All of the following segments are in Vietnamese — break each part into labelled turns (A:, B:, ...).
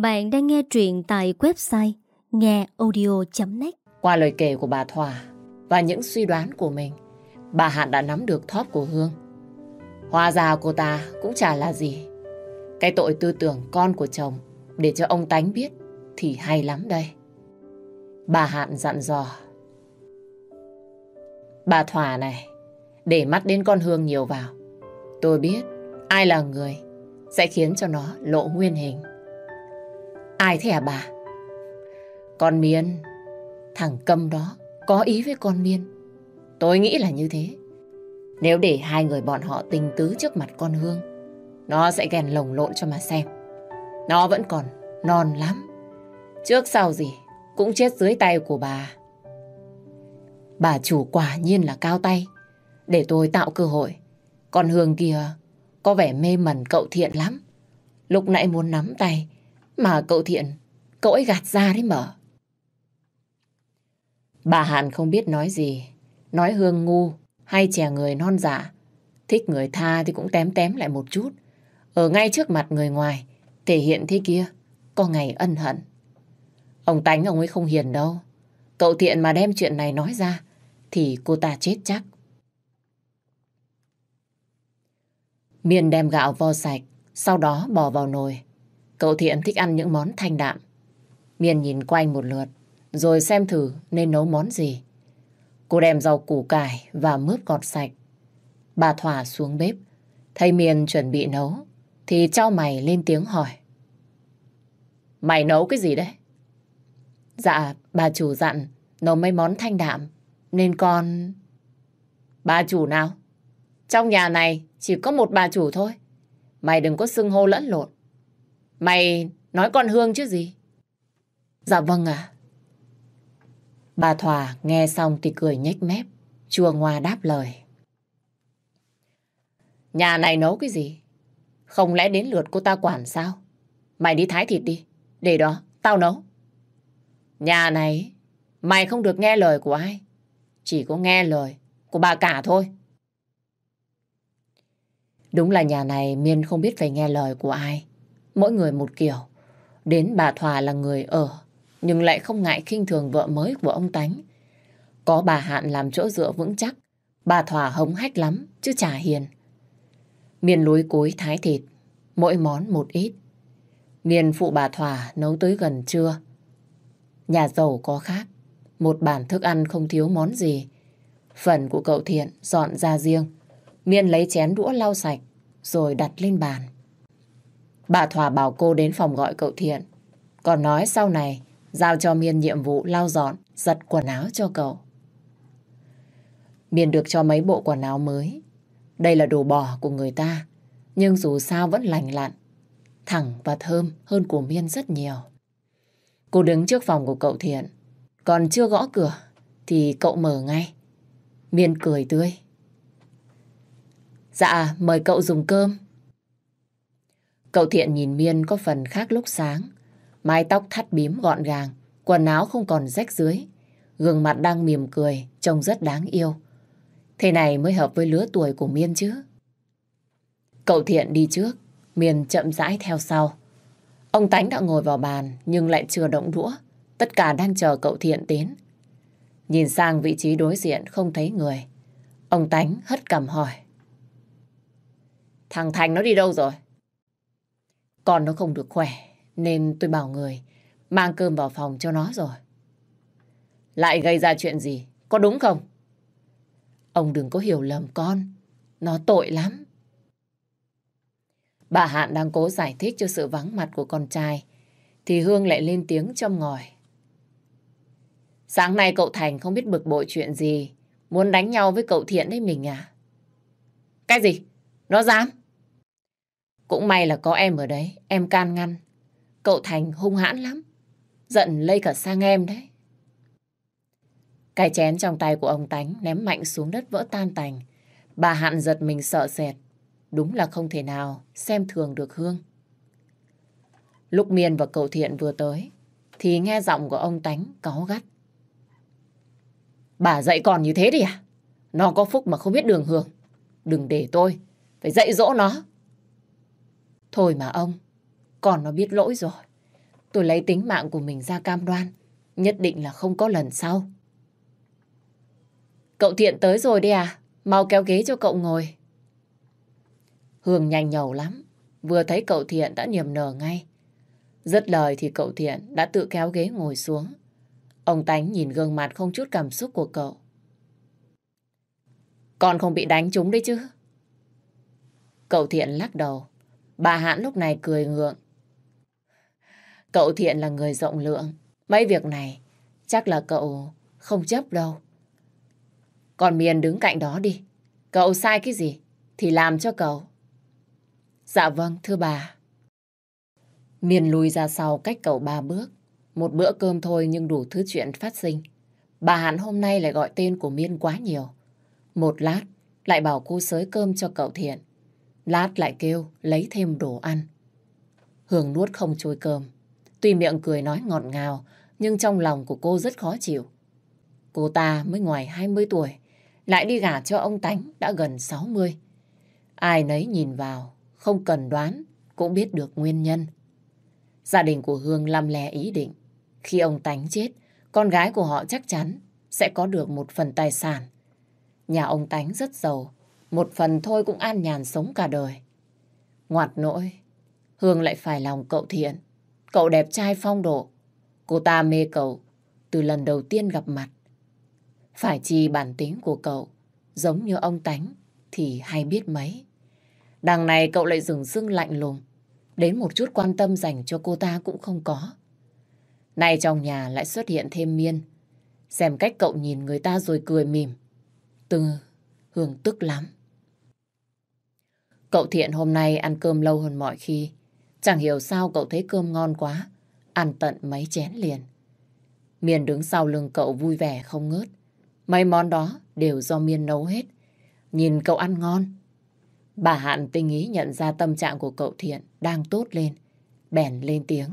A: Bạn đang nghe truyện tại website ngheaudio net
B: Qua lời kể của bà Thỏa và những suy đoán của mình, bà Hạn đã nắm được thóp của Hương. Hóa ra cô ta cũng chả là gì. Cái tội tư tưởng con của chồng để cho ông Tánh biết thì hay lắm đây. Bà Hạn dặn dò. Bà Thỏa này, để mắt đến con Hương nhiều vào. Tôi biết ai là người sẽ khiến cho nó lộ nguyên hình. Ai thế hả bà? Con Miên, thằng câm đó, có ý với con Miên. Tôi nghĩ là như thế. Nếu để hai người bọn họ tình tứ trước mặt con Hương, nó sẽ ghen lồng lộn cho mà xem. Nó vẫn còn non lắm. Trước sau gì cũng chết dưới tay của bà. Bà chủ quả nhiên là cao tay. Để tôi tạo cơ hội. Con Hương kia có vẻ mê mẩn cậu thiện lắm. Lúc nãy muốn nắm tay, mà cậu thiện, cậu ấy gạt ra đấy mở. Bà Hàn không biết nói gì, nói Hương ngu hay trẻ người non dạ. Thích người tha thì cũng tém tém lại một chút. Ở ngay trước mặt người ngoài, thể hiện thế kia, có ngày ân hận. Ông Tánh ông ấy không hiền đâu. Cậu thiện mà đem chuyện này nói ra, thì cô ta chết chắc. Miền đem gạo vo sạch, sau đó bỏ vào nồi. Cậu Thiện thích ăn những món thanh đạm. Miên nhìn quanh một lượt, rồi xem thử nên nấu món gì. Cô đem rau củ cải và mướp gọt sạch. Bà Thỏa xuống bếp, thấy Miên chuẩn bị nấu, thì cho mày lên tiếng hỏi. Mày nấu cái gì đấy? Dạ, bà chủ dặn nấu mấy món thanh đạm, nên con... Bà chủ nào? Trong nhà này chỉ có một bà chủ thôi. Mày đừng có xưng hô lẫn lộn. Mày nói con Hương chứ gì? Dạ vâng ạ. Bà Thỏa nghe xong thì cười nhếch mép, chua ngoa đáp lời. Nhà này nấu cái gì? Không lẽ đến lượt cô ta quản sao? Mày đi thái thịt đi, để đó, tao nấu. Nhà này, mày không được nghe lời của ai. Chỉ có nghe lời của bà cả thôi. Đúng là nhà này Miên không biết phải nghe lời của ai. Mỗi người một kiểu. Đến bà Thòa là người ở, nhưng lại không ngại khinh thường vợ mới của ông Tánh. Có bà Hạn làm chỗ dựa vững chắc, bà Thòa hống hách lắm, chứ chả hiền. Miền lúi cối thái thịt, mỗi món một ít. Miền phụ bà Thòa nấu tới gần trưa. Nhà giàu có khác, một bàn thức ăn không thiếu món gì. Phần của cậu Thiện dọn ra riêng. Miên lấy chén đũa lau sạch, rồi đặt lên bàn. Bà Thỏa bảo cô đến phòng gọi cậu Thiện. Còn nói sau này, giao cho Miên nhiệm vụ lau dọn, giặt quần áo cho cậu. Miên được cho mấy bộ quần áo mới. Đây là đồ bỏ của người ta, nhưng dù sao vẫn lành lặn, thẳng và thơm hơn của Miên rất nhiều. Cô đứng trước phòng của cậu Thiện, còn chưa gõ cửa thì cậu mở ngay. Miên cười tươi. Dạ, mời cậu dùng cơm. Cậu Thiện nhìn Miên có phần khác lúc sáng. Mái tóc thắt bím gọn gàng, quần áo không còn rách dưới. Gương mặt đang mỉm cười, trông rất đáng yêu. Thế này mới hợp với lứa tuổi của Miên chứ. Cậu Thiện đi trước, Miên chậm rãi theo sau. Ông Tánh đã ngồi vào bàn nhưng lại chưa động đũa. Tất cả đang chờ cậu Thiện đến. Nhìn sang vị trí đối diện không thấy người. Ông Tánh hất cầm hỏi. Thằng Thành nó đi đâu rồi? Con nó không được khỏe, nên tôi bảo người mang cơm vào phòng cho nó rồi. Lại gây ra chuyện gì? Có đúng không? Ông đừng có hiểu lầm con. Nó tội lắm. Bà Hạn đang cố giải thích cho sự vắng mặt của con trai. Thì Hương lại lên tiếng châm ngòi. Sáng nay cậu Thành không biết bực bội chuyện gì. Muốn đánh nhau với cậu Thiện đấy mình à? Cái gì? Nó dám? Cũng may là có em ở đấy, em can ngăn. Cậu Thành hung hãn lắm. Giận lây cả sang em đấy. Cái chén trong tay của ông Tánh ném mạnh xuống đất vỡ tan tành. Bà Hạn giật mình sợ sệt. Đúng là không thể nào xem thường được Hương. Lúc Miên và cậu Thiện vừa tới, thì nghe giọng của ông Tánh có gắt. Bà dạy con như thế đi à? Nó có phúc mà không biết đường hưởng. Đừng để tôi, phải dạy dỗ nó. Thôi mà ông, con nó biết lỗi rồi. tôi lấy tính mạng của mình ra cam đoan. Nhất định là không có lần sau. Cậu Thiện tới rồi đi à? Mau kéo ghế cho cậu ngồi. Hương nhanh nhầu lắm. Vừa thấy cậu Thiện đã niềm nở ngay. Dứt lời thì cậu Thiện đã tự kéo ghế ngồi xuống. Ông Tánh nhìn gương mặt không chút cảm xúc của cậu. Con không bị đánh trúng đấy chứ? Cậu Thiện lắc đầu. Bà Hãn lúc này cười ngượng. Cậu Thiện là người rộng lượng. Mấy việc này chắc là cậu không chấp đâu. Còn Miền đứng cạnh đó đi. Cậu sai cái gì thì làm cho cậu. Dạ vâng, thưa bà. Miền lùi ra sau cách cậu ba bước. Một bữa cơm thôi nhưng đủ thứ chuyện phát sinh. Bà Hàn hôm nay lại gọi tên của Miên quá nhiều. Một lát lại bảo cô sới cơm cho cậu Thiện. Lát lại kêu lấy thêm đồ ăn. Hương nuốt không trôi cơm. Tuy miệng cười nói ngọt ngào nhưng trong lòng của cô rất khó chịu. Cô ta mới ngoài 20 tuổi lại đi gả cho ông Tánh đã gần 60. Ai nấy nhìn vào không cần đoán cũng biết được nguyên nhân. Gia đình của Hương lăm lè ý định khi ông Tánh chết con gái của họ chắc chắn sẽ có được một phần tài sản. Nhà ông Tánh rất giàu, một phần thôi cũng an nhàn sống cả đời. Ngoạt nỗi, Hương lại phải lòng cậu thiện. Cậu đẹp trai phong độ. Cô ta mê cậu từ lần đầu tiên gặp mặt. Phải chi bản tính của cậu giống như ông Tánh thì hay biết mấy. Đằng này cậu lại dừng dưng lạnh lùng. Đến một chút quan tâm dành cho cô ta cũng không có. Nay trong nhà lại xuất hiện thêm miên. Xem cách cậu nhìn người ta rồi cười mỉm. Từ Hương tức lắm. Cậu Thiện hôm nay ăn cơm lâu hơn mọi khi. Chẳng hiểu sao cậu thấy cơm ngon quá. Ăn tận mấy chén liền. Miền đứng sau lưng cậu vui vẻ không ngớt. Mấy món đó đều do Miên nấu hết. Nhìn cậu ăn ngon. Bà Hạn tinh ý nhận ra tâm trạng của cậu Thiện đang tốt lên. Bèn lên tiếng.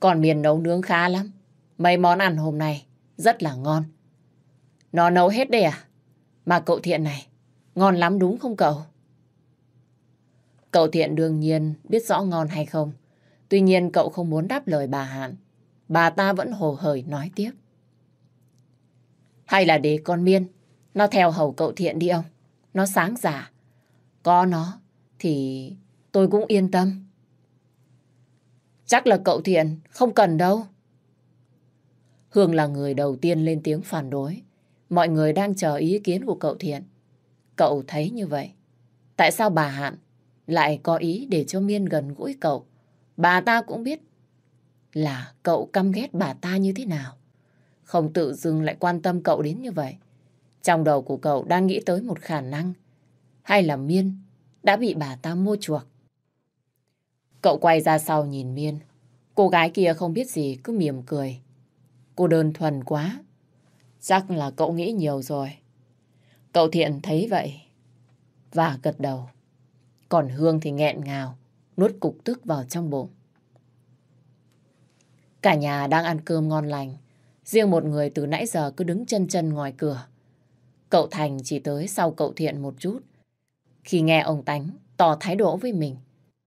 B: Còn Miền nấu nướng khá lắm. Mấy món ăn hôm nay rất là ngon. Nó nấu hết đây à? Mà cậu Thiện này, ngon lắm đúng không cậu? Cậu Thiện đương nhiên biết rõ ngon hay không. Tuy nhiên cậu không muốn đáp lời bà Hạn. Bà ta vẫn hồ hởi nói tiếp. Hay là để con Miên, nó theo hầu cậu Thiện đi ông. Nó sáng giả. Có nó thì tôi cũng yên tâm. Chắc là cậu Thiện không cần đâu. Hương là người đầu tiên lên tiếng phản đối. Mọi người đang chờ ý kiến của cậu Thiện. Cậu thấy như vậy. Tại sao bà Hạn lại có ý để cho Miên gần gũi cậu? Bà ta cũng biết là cậu căm ghét bà ta như thế nào. Không tự dưng lại quan tâm cậu đến như vậy. Trong đầu của cậu đang nghĩ tới một khả năng. Hay là Miên đã bị bà ta mua chuộc. Cậu quay ra sau nhìn Miên. Cô gái kia không biết gì, cứ mỉm cười. Cô đơn thuần quá. Chắc là cậu nghĩ nhiều rồi. Cậu thiện thấy vậy. Và gật đầu. Còn Hương thì nghẹn ngào, nuốt cục tức vào trong bụng. Cả nhà đang ăn cơm ngon lành. Riêng một người từ nãy giờ cứ đứng chân chân ngoài cửa. Cậu Thành chỉ tới sau cậu Thiện một chút. Khi nghe ông Tánh tỏ thái độ với mình,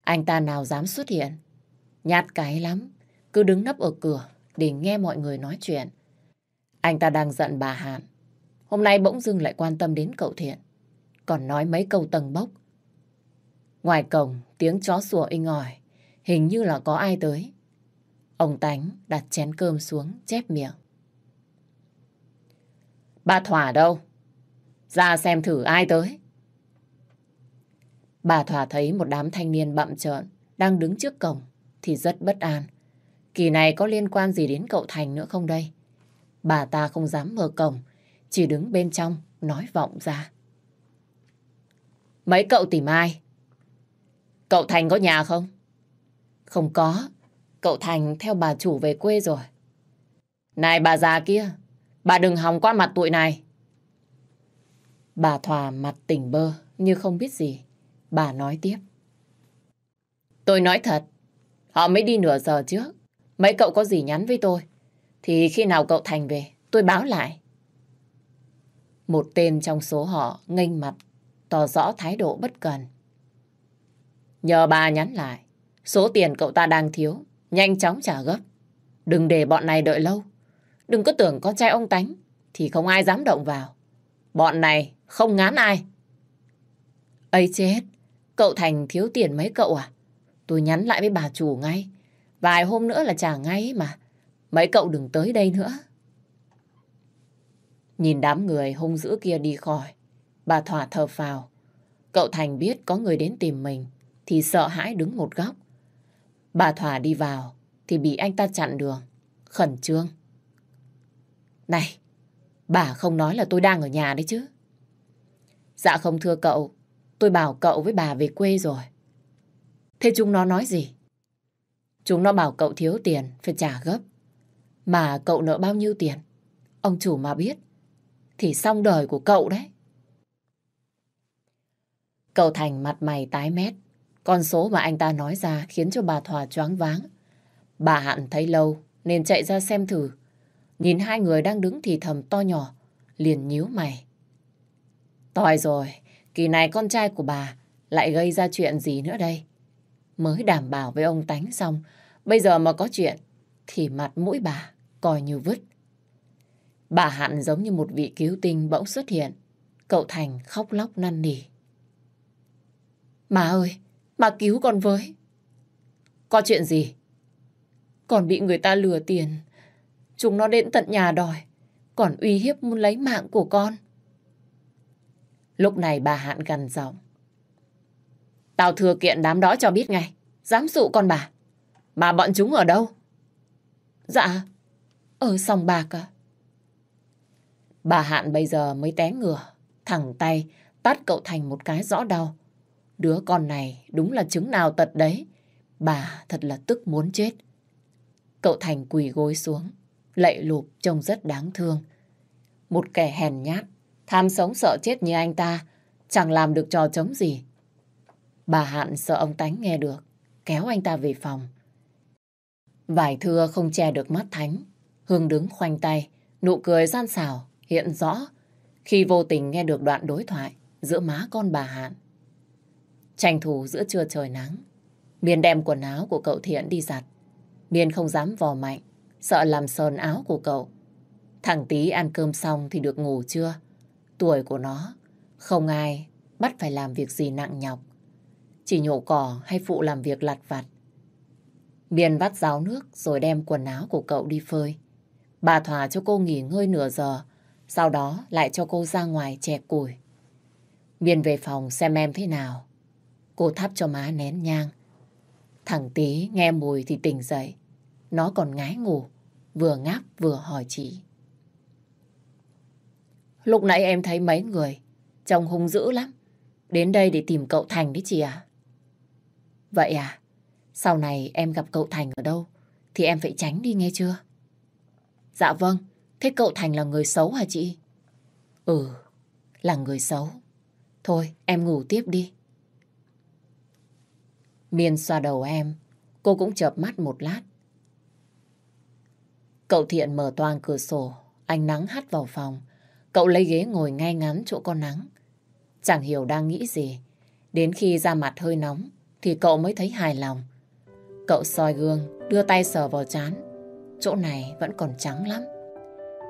B: anh ta nào dám xuất hiện. Nhát cái lắm, cứ đứng nấp ở cửa để nghe mọi người nói chuyện. Anh ta đang giận bà Hạn. Hôm nay bỗng dưng lại quan tâm đến cậu Thiện. Còn nói mấy câu tầng bốc. Ngoài cổng, tiếng chó sủa inh ỏi. Hình như là có ai tới. Ông Tánh đặt chén cơm xuống, chép miệng. Bà Thỏa đâu? Ra xem thử ai tới. Bà Thỏa thấy một đám thanh niên bậm trợn đang đứng trước cổng thì rất bất an. Kỳ này có liên quan gì đến cậu Thành nữa không đây? Bà ta không dám mở cổng, chỉ đứng bên trong nói vọng ra. Mấy cậu tìm ai? Cậu Thành có nhà không? Không có, cậu Thành theo bà chủ về quê rồi. Này bà già kia, bà đừng hòng qua mặt tụi này. Bà Thòa mặt tỉnh bơ như không biết gì. Bà nói tiếp. Tôi nói thật, họ mới đi nửa giờ trước. Mấy cậu có gì nhắn với tôi, thì khi nào cậu Thành về, tôi báo lại. Một tên trong số họ nghênh mặt, tỏ rõ thái độ bất cần. Nhờ bà nhắn lại, Số tiền cậu ta đang thiếu, nhanh chóng trả gấp. Đừng để bọn này đợi lâu. Đừng có tưởng con trai ông Tánh thì không ai dám động vào. Bọn này không ngán ai. ấy chết, cậu Thành thiếu tiền mấy cậu à? Tôi nhắn lại với bà chủ ngay. Vài hôm nữa là trả ngay mà. Mấy cậu đừng tới đây nữa. Nhìn đám người hung dữ kia đi khỏi. Bà Thỏa thở phào. Cậu Thành biết có người đến tìm mình thì sợ hãi đứng một góc. Bà Thỏa đi vào thì bị anh ta chặn đường. Khẩn trương. Này, bà không nói là tôi đang ở nhà đấy chứ. Dạ không thưa cậu, tôi bảo cậu với bà về quê rồi. Thế chúng nó nói gì? Chúng nó bảo cậu thiếu tiền, phải trả gấp. Mà cậu nợ bao nhiêu tiền? Ông chủ mà biết, thì xong đời của cậu đấy. Cậu Thành mặt mày tái mét. Con số mà anh ta nói ra khiến cho bà Thỏa choáng váng. Bà Hạn thấy lâu nên chạy ra xem thử. Nhìn hai người đang đứng thì thầm to nhỏ, liền nhíu mày. Tòi rồi, kỳ này con trai của bà lại gây ra chuyện gì nữa đây? Mới đảm bảo với ông Tánh xong, bây giờ mà có chuyện thì mặt mũi bà coi như vứt. Bà Hạn giống như một vị cứu tinh bỗng xuất hiện. Cậu Thành khóc lóc năn nỉ. Má ơi, má cứu con với. Có chuyện gì? Còn bị người ta lừa tiền. Chúng nó đến tận nhà đòi. Còn uy hiếp muốn lấy mạng của con. Lúc này bà Hạn gần giọng. Tao thừa kiện đám đó cho biết ngay. Dám dụ con bà. Mà bọn chúng ở đâu? Dạ, ở sòng bạc à? Bà Hạn bây giờ mới té ngửa, thẳng tay, tát cậu Thành một cái rõ đau. Đứa con này đúng là chứng nào tật đấy. Bà thật là tức muốn chết. Cậu Thành quỳ gối xuống, lạy lụp trông rất đáng thương. Một kẻ hèn nhát, tham sống sợ chết như anh ta, chẳng làm được trò chống gì. Bà Hạn sợ ông Tánh nghe được, kéo anh ta về phòng. Vải thưa không che được mắt Thánh. Hương đứng khoanh tay, nụ cười gian xảo, hiện rõ khi vô tình nghe được đoạn đối thoại giữa má con bà Hạn. Tranh thủ giữa trưa trời nắng, Miên đem quần áo của cậu Thiện đi giặt. Miên không dám vò mạnh, sợ làm sờn áo của cậu. Thằng tí ăn cơm xong thì được ngủ chưa? Tuổi của nó, không ai bắt phải làm việc gì nặng nhọc. Chỉ nhổ cỏ hay phụ làm việc lặt vặt. Miên vắt ráo nước rồi đem quần áo của cậu đi phơi. Bà Thỏa cho cô nghỉ ngơi nửa giờ, sau đó lại cho cô ra ngoài chè củi. Miên về phòng xem em thế nào. Cô thắp cho má nén nhang. Thằng tí nghe mùi thì tỉnh dậy. Nó còn ngái ngủ, vừa ngáp vừa hỏi chị. Lúc nãy em thấy mấy người, trông hung dữ lắm. Đến đây để tìm cậu Thành đấy chị à? Vậy à? Sau này em gặp cậu Thành ở đâu thì em phải tránh đi nghe chưa? Dạ vâng, thế cậu Thành là người xấu hả chị? Ừ, là người xấu. Thôi, em ngủ tiếp đi. Miên xoa đầu em, cô cũng chợp mắt một lát. Cậu Thiện mở toang cửa sổ, ánh nắng hắt vào phòng. Cậu lấy ghế ngồi ngay ngắn chỗ con nắng. Chẳng hiểu đang nghĩ gì. Đến khi da mặt hơi nóng, thì cậu mới thấy hài lòng. Cậu soi gương, đưa tay sờ vào chán. Chỗ này vẫn còn trắng lắm.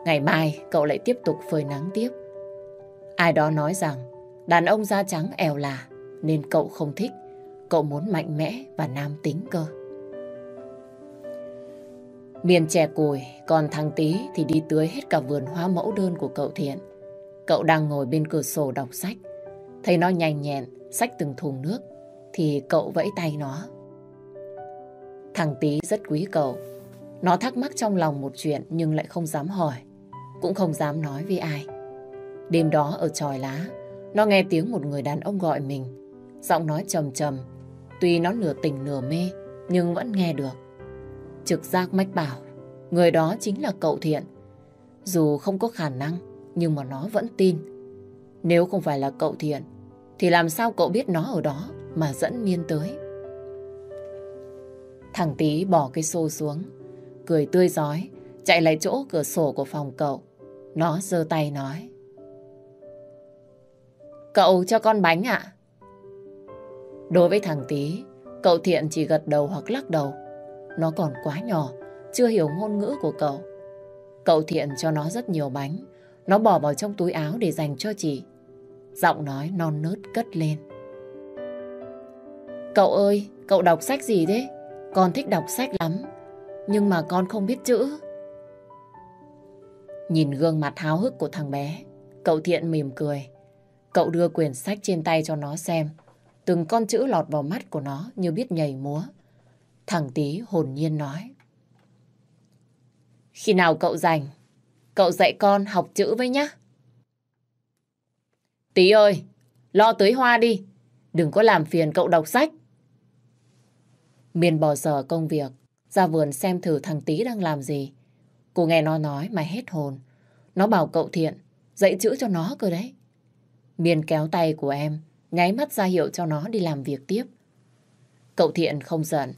B: Ngày mai cậu lại tiếp tục phơi nắng tiếp. Ai đó nói rằng đàn ông da trắng eo là nên cậu không thích. Cậu muốn mạnh mẽ và nam tính cơ. Miền chè cùi, còn thằng Tý thì đi tưới hết cả vườn hoa mẫu đơn của cậu Thiện. Cậu đang ngồi bên cửa sổ đọc sách. Thấy nó nhanh nhẹn, xách từng thùng nước, thì cậu vẫy tay nó. Thằng Tý rất quý cậu. Nó thắc mắc trong lòng một chuyện nhưng lại không dám hỏi. Cũng không dám nói với ai. Đêm đó ở tròi lá, nó nghe tiếng một người đàn ông gọi mình. Giọng nói trầm trầm. Tuy nó nửa tỉnh nửa mê, nhưng vẫn nghe được. Trực giác mách bảo, người đó chính là cậu Thiện. Dù không có khả năng, nhưng mà nó vẫn tin. Nếu không phải là cậu Thiện, thì làm sao cậu biết nó ở đó mà dẫn Miên tới? Thằng tí bỏ cái xô xuống, cười tươi giói, chạy lại chỗ cửa sổ của phòng cậu. Nó giơ tay nói. Cậu cho con bánh ạ. Đối với thằng tí, Cậu Thiện chỉ gật đầu hoặc lắc đầu. Nó còn quá nhỏ, chưa hiểu ngôn ngữ của cậu. Cậu Thiện cho nó rất nhiều bánh. Nó bỏ vào trong túi áo để dành cho chị. Giọng nói non nớt cất lên. Cậu ơi, cậu đọc sách gì thế? Con thích đọc sách lắm. Nhưng mà con không biết chữ. Nhìn gương mặt háo hức của thằng bé, cậu Thiện mỉm cười. Cậu đưa quyển sách trên tay cho nó xem. Từng con chữ lọt vào mắt của nó như biết nhảy múa. Thằng tí hồn nhiên nói. Khi nào cậu rảnh, cậu dạy con học chữ với nhá. Tí ơi, lo tưới hoa đi. Đừng có làm phiền cậu đọc sách. Miền bỏ giờ công việc, ra vườn xem thử thằng Tí đang làm gì. Cô nghe nó nói mà hết hồn. Nó bảo cậu Thiện dạy chữ cho nó cơ đấy. Miền kéo tay của em, nháy mắt ra hiệu cho nó đi làm việc tiếp. Cậu Thiện không giận.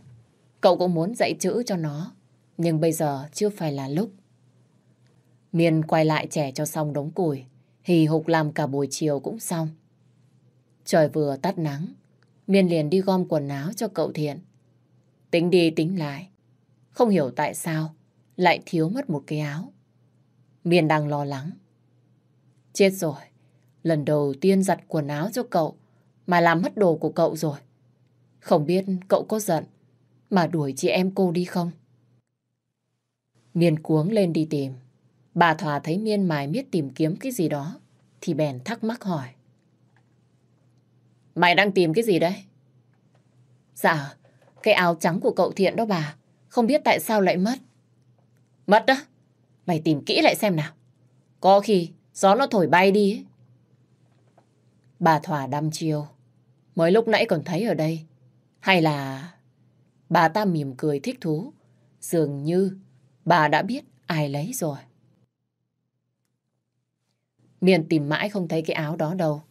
B: Cậu cũng muốn dạy chữ cho nó, nhưng bây giờ chưa phải là lúc. Miền quay lại trẻ cho xong đống củi, hì hục làm cả buổi chiều cũng xong. Trời vừa tắt nắng, Miền liền đi gom quần áo cho cậu Thiện. Tính đi tính lại, không hiểu tại sao lại thiếu mất một cái áo. Miền đang lo lắng. Chết rồi, lần đầu tiên giặt quần áo cho cậu mà làm mất đồ của cậu rồi. Không biết cậu có giận mà đuổi chị em cô đi không? Miên cuống lên đi tìm. Bà Thòa thấy Miên mài miết tìm kiếm cái gì đó thì bèn thắc mắc hỏi. Mày đang tìm cái gì đấy? Dạ, cái áo trắng của cậu Thiện đó bà. Không biết tại sao lại mất. Mất đó? Mày tìm kỹ lại xem nào. Có khi gió nó thổi bay đi ấy. Bà Thỏa đăm chiêu. Mới lúc nãy còn thấy ở đây. Hay là... Bà ta mỉm cười thích thú. Dường như bà đã biết ai lấy rồi. Miền tìm mãi không thấy cái áo đó đâu.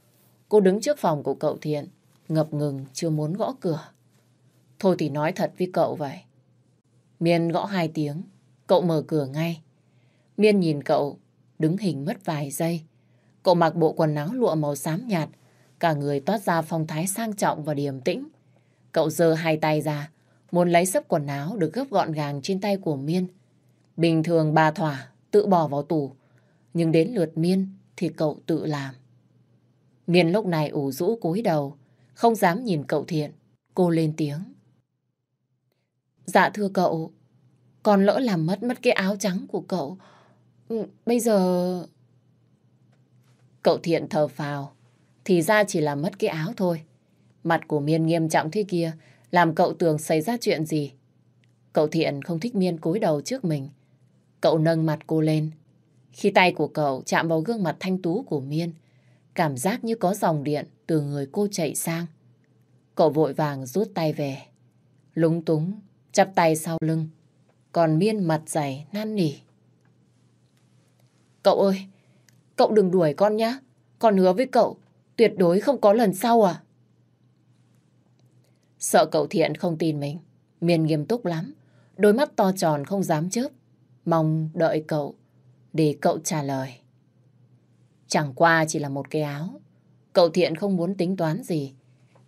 B: Cô đứng trước phòng của cậu Thiện, ngập ngừng chưa muốn gõ cửa. Thôi thì nói thật với cậu vậy. Miền gõ hai tiếng, cậu mở cửa ngay. Miên nhìn cậu, đứng hình mất vài giây. Cậu mặc bộ quần áo lụa màu xám nhạt, cả người toát ra phong thái sang trọng và điềm tĩnh. Cậu giơ hai tay ra, muốn lấy sấp quần áo được gấp gọn gàng trên tay của Miên. Bình thường bà Thỏa tự bỏ vào tủ, nhưng đến lượt Miên thì cậu tự làm. Miên lúc này ủ rũ cúi đầu, không dám nhìn cậu Thiện. Cô lên tiếng. Dạ thưa cậu, còn lỡ làm mất mất cái áo trắng của cậu. Ừ, bây giờ... Cậu Thiện thờ phào, thì ra chỉ là mất cái áo thôi. Mặt của Miên nghiêm trọng thế kia, làm cậu tưởng xảy ra chuyện gì. Cậu Thiện không thích Miên cúi đầu trước mình. Cậu nâng mặt cô lên. Khi tay của cậu chạm vào gương mặt thanh tú của Miên, cảm giác như có dòng điện từ người cô chạy sang. Cậu vội vàng rút tay về. Lúng túng, chắp tay sau lưng. Còn Miên mặt dày, năn nỉ. Cậu ơi, cậu đừng đuổi con nhé. Con hứa với cậu, tuyệt đối không có lần sau à. Sợ cậu thiện không tin mình. Miên nghiêm túc lắm. Đôi mắt to tròn không dám chớp. Mong đợi cậu để cậu trả lời. Chẳng qua chỉ là một cái áo. Cậu thiện không muốn tính toán gì.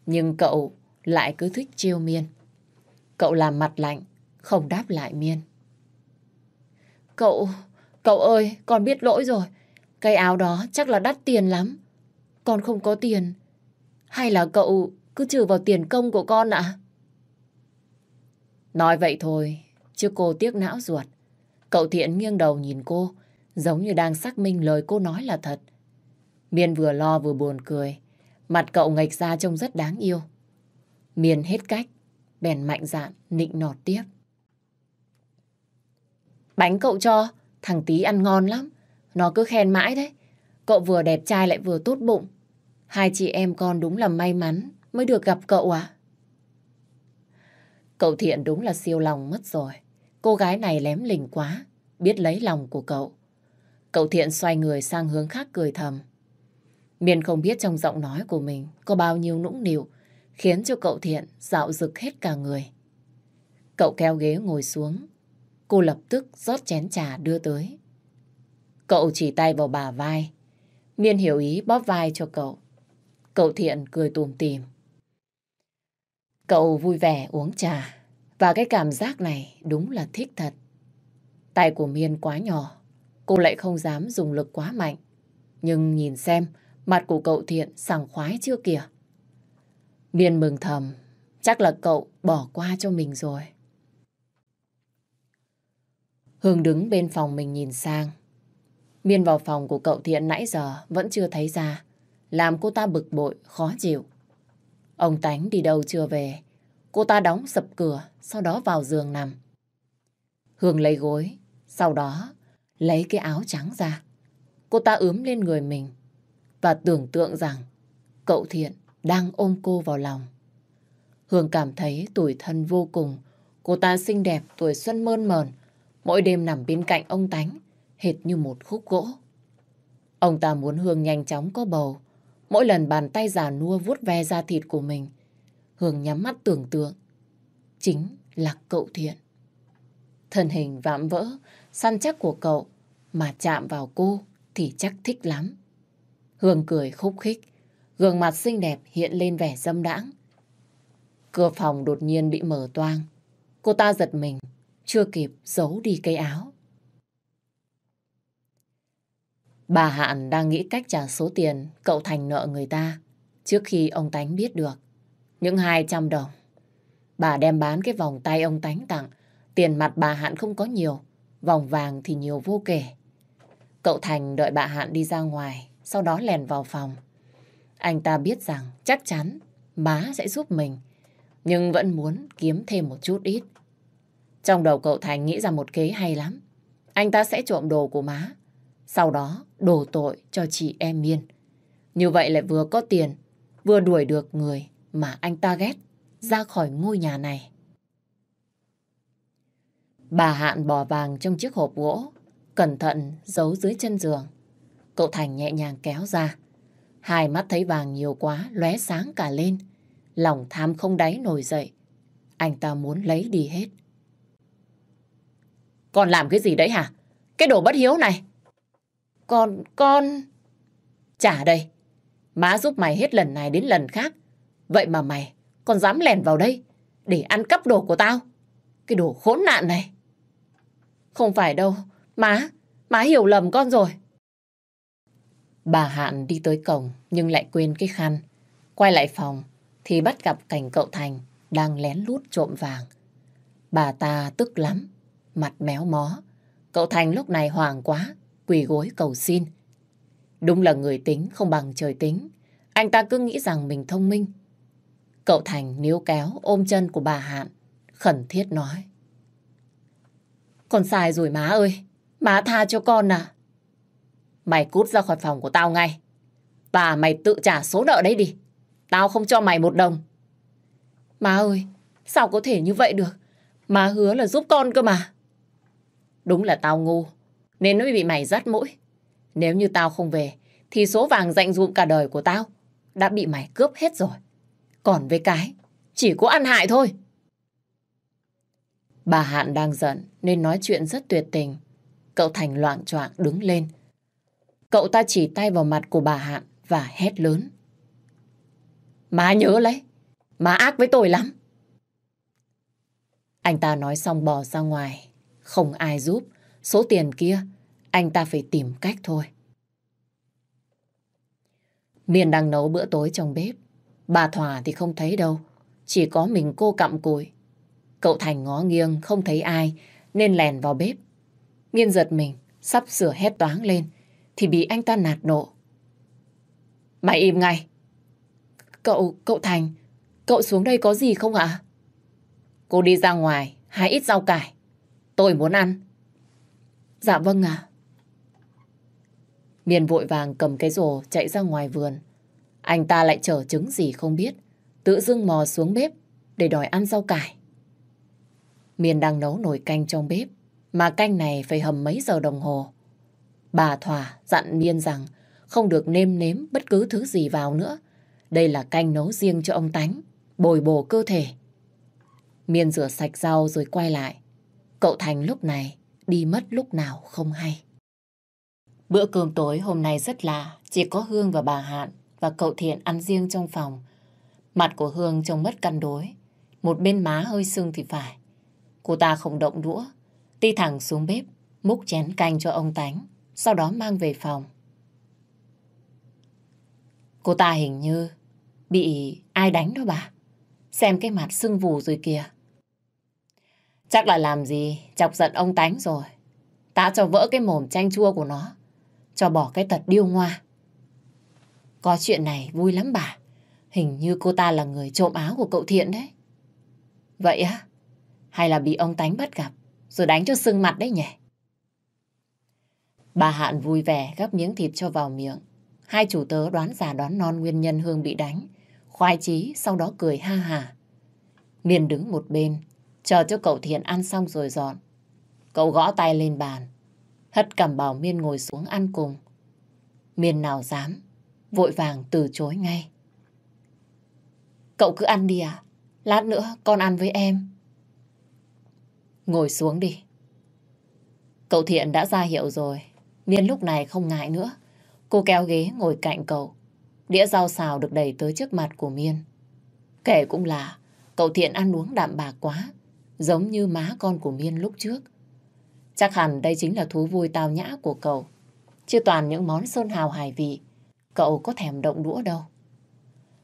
B: Nhưng cậu lại cứ thích chiêu miên. Cậu làm mặt lạnh, không đáp lại miên. Cậu, cậu ơi, con biết lỗi rồi. Cái áo đó chắc là đắt tiền lắm. Con không có tiền. Hay là cậu cứ trừ vào tiền công của con ạ? Nói vậy thôi, chứ cô tiếc não ruột. Cậu thiện nghiêng đầu nhìn cô, giống như đang xác minh lời cô nói là thật. Miên vừa lo vừa buồn cười. Mặt cậu ngạch ra trông rất đáng yêu. Miên hết cách, bèn mạnh dạn, nịnh nọt tiếp. Bánh cậu cho, thằng tí ăn ngon lắm. Nó cứ khen mãi đấy. Cậu vừa đẹp trai lại vừa tốt bụng. Hai chị em con đúng là may mắn mới được gặp cậu à? Cậu Thiện đúng là siêu lòng mất rồi. Cô gái này lém lình quá, biết lấy lòng của cậu. Cậu Thiện xoay người sang hướng khác cười thầm. miền không biết trong giọng nói của mình có bao nhiêu nũng nịu, khiến cho cậu Thiện dạo rực hết cả người. Cậu kéo ghế ngồi xuống, cô lập tức rót chén trà đưa tới. Cậu chỉ tay vào bà vai, Miên hiểu ý bóp vai cho cậu. Cậu Thiện cười tùm tìm. Cậu vui vẻ uống trà. Và cái cảm giác này đúng là thích thật. Tay của Miên quá nhỏ. Cô lại không dám dùng lực quá mạnh. Nhưng nhìn xem, mặt của cậu Thiện sảng khoái chưa kìa. Miên mừng thầm, chắc là cậu bỏ qua cho mình rồi. Hương đứng bên phòng mình nhìn sang. Miên vào phòng của cậu Thiện nãy giờ vẫn chưa thấy ra. Làm cô ta bực bội, khó chịu. Ông Tánh đi đâu chưa về. Cô ta đóng sập cửa, sau đó vào giường nằm. Hương lấy gối, sau đó lấy cái áo trắng ra. Cô ta ướm lên người mình và tưởng tượng rằng cậu Thiện đang ôm cô vào lòng. Hương cảm thấy tuổi thân vô cùng. Cô ta xinh đẹp, tuổi xuân mơn mờn. Mỗi đêm nằm bên cạnh ông Tánh, hệt như một khúc gỗ. Ông ta muốn Hương nhanh chóng có bầu. Mỗi lần bàn tay già nua vuốt ve da thịt của mình, Hương nhắm mắt tưởng tượng. Chính là cậu Thiện. Thân hình vạm vỡ, săn chắc của cậu mà chạm vào cô thì chắc thích lắm. Hương cười khúc khích, gương mặt xinh đẹp hiện lên vẻ dâm đãng. Cửa phòng đột nhiên bị mở toang. Cô ta giật mình, chưa kịp giấu đi cây áo. Bà Hạn đang nghĩ cách trả số tiền cậu Thành nợ người ta trước khi ông Tánh biết được. Những 200 đồng. Bà đem bán cái vòng tay ông Tánh tặng. Tiền mặt bà Hạn không có nhiều. Vòng vàng thì nhiều vô kể. Cậu Thành đợi bà Hạn đi ra ngoài, sau đó lèn vào phòng. Anh ta biết rằng chắc chắn má sẽ giúp mình, nhưng vẫn muốn kiếm thêm một chút ít. Trong đầu cậu Thành nghĩ ra một kế hay lắm. Anh ta sẽ trộm đồ của má, sau đó đổ tội cho chị em Miên. Như vậy lại vừa có tiền, vừa đuổi được người mà anh ta ghét ra khỏi ngôi nhà này. Bà Hạn bỏ vàng trong chiếc hộp gỗ, cẩn thận giấu dưới chân giường. Cậu Thành nhẹ nhàng kéo ra. Hai mắt thấy vàng nhiều quá, lóe sáng cả lên. Lòng tham không đáy nổi dậy. Anh ta muốn lấy đi hết. Con làm cái gì đấy hả? Cái đồ bất hiếu này. Con, con... Trả đây. Má giúp mày hết lần này đến lần khác. Vậy mà mày còn dám lèn vào đây để ăn cắp đồ của tao. Cái đồ khốn nạn này. Không phải đâu. Má, má hiểu lầm con rồi. Bà Hạn đi tới cổng nhưng lại quên cái khăn. Quay lại phòng thì bắt gặp cảnh cậu Thành đang lén lút trộm vàng. Bà ta tức lắm, mặt méo mó. Cậu Thành lúc này hoảng quá, quỳ gối cầu xin. Đúng là người tính không bằng trời tính. Anh ta cứ nghĩ rằng mình thông minh. Cậu Thành níu kéo ôm chân của bà Hạn, khẩn thiết nói. Con sai rồi má ơi, má tha cho con à. Mày cút ra khỏi phòng của tao ngay. Và mày tự trả số nợ đấy đi. Tao không cho mày một đồng. Má ơi, sao có thể như vậy được? Má hứa là giúp con cơ mà. Đúng là tao ngu, nên nó bị mày dắt mũi. Nếu như tao không về, thì số vàng dạnh dụm cả đời của tao đã bị mày cướp hết rồi. Còn với cái, chỉ có ăn hại thôi. Bà Hạn đang giận nên nói chuyện rất tuyệt tình. Cậu Thành loạn choạng đứng lên. Cậu ta chỉ tay vào mặt của bà Hạn và hét lớn. Má nhớ lấy, má ác với tôi lắm. Anh ta nói xong bỏ ra ngoài. Không ai giúp. Số tiền kia, anh ta phải tìm cách thôi. Miền đang nấu bữa tối trong bếp. Bà Thỏa thì không thấy đâu. Chỉ có mình cô cặm cùi. Cậu Thành ngó nghiêng không thấy ai nên lèn vào bếp. Miên giật mình, sắp sửa hét toáng lên thì bị anh ta nạt nộ. Mày im ngay. Cậu, cậu Thành, cậu xuống đây có gì không ạ? Cô đi ra ngoài, hái ít rau cải. Tôi muốn ăn. Dạ vâng ạ. Miên vội vàng cầm cái rổ chạy ra ngoài vườn. Anh ta lại chở trứng gì không biết. Tự dưng mò xuống bếp để đòi ăn rau cải. Miên đang nấu nồi canh trong bếp. Mà canh này phải hầm mấy giờ đồng hồ. Bà Thỏa dặn Miên rằng không được nêm nếm bất cứ thứ gì vào nữa. Đây là canh nấu riêng cho ông Tánh, bồi bổ cơ thể. Miên rửa sạch rau rồi quay lại. Cậu Thành lúc này đi mất lúc nào không hay. Bữa cơm tối hôm nay rất lạ, chỉ có Hương và bà Hạn và cậu Thiện ăn riêng trong phòng. Mặt của Hương trông mất cân đối. Một bên má hơi sưng thì phải. Cô ta không động đũa, đi thẳng xuống bếp, múc chén canh cho ông Tánh, sau đó mang về phòng. Cô ta hình như bị ai đánh đó bà. Xem cái mặt sưng vù rồi kìa. Chắc là làm gì chọc giận ông Tánh rồi. Ta cho vỡ cái mồm chanh chua của nó. Cho bỏ cái tật điêu ngoa. Có chuyện này vui lắm bà. Hình như cô ta là người trộm áo của cậu Thiện đấy. Vậy á? Hay là bị ông Tánh bắt gặp rồi đánh cho sưng mặt đấy nhỉ? Bà Hạn vui vẻ gắp miếng thịt cho vào miệng. Hai chủ tớ đoán già đoán non nguyên nhân Hương bị đánh. Khoai chí sau đó cười ha hà. Miền đứng một bên, chờ cho cậu Thiện ăn xong rồi dọn. Cậu gõ tay lên bàn, hất cầm bảo Miên ngồi xuống ăn cùng. Miên nào dám, vội vàng từ chối ngay. Cậu cứ ăn đi à? Lát nữa con ăn với em. Ngồi xuống đi. Cậu Thiện đã ra hiệu rồi. Miên lúc này không ngại nữa. Cô kéo ghế ngồi cạnh cậu. Đĩa rau xào được đẩy tới trước mặt của Miên. Kể cũng là cậu Thiện ăn uống đạm bạc quá. Giống như má con của Miên lúc trước. Chắc hẳn đây chính là thú vui tao nhã của cậu. Chứ toàn những món sơn hào hải vị. Cậu có thèm động đũa đâu.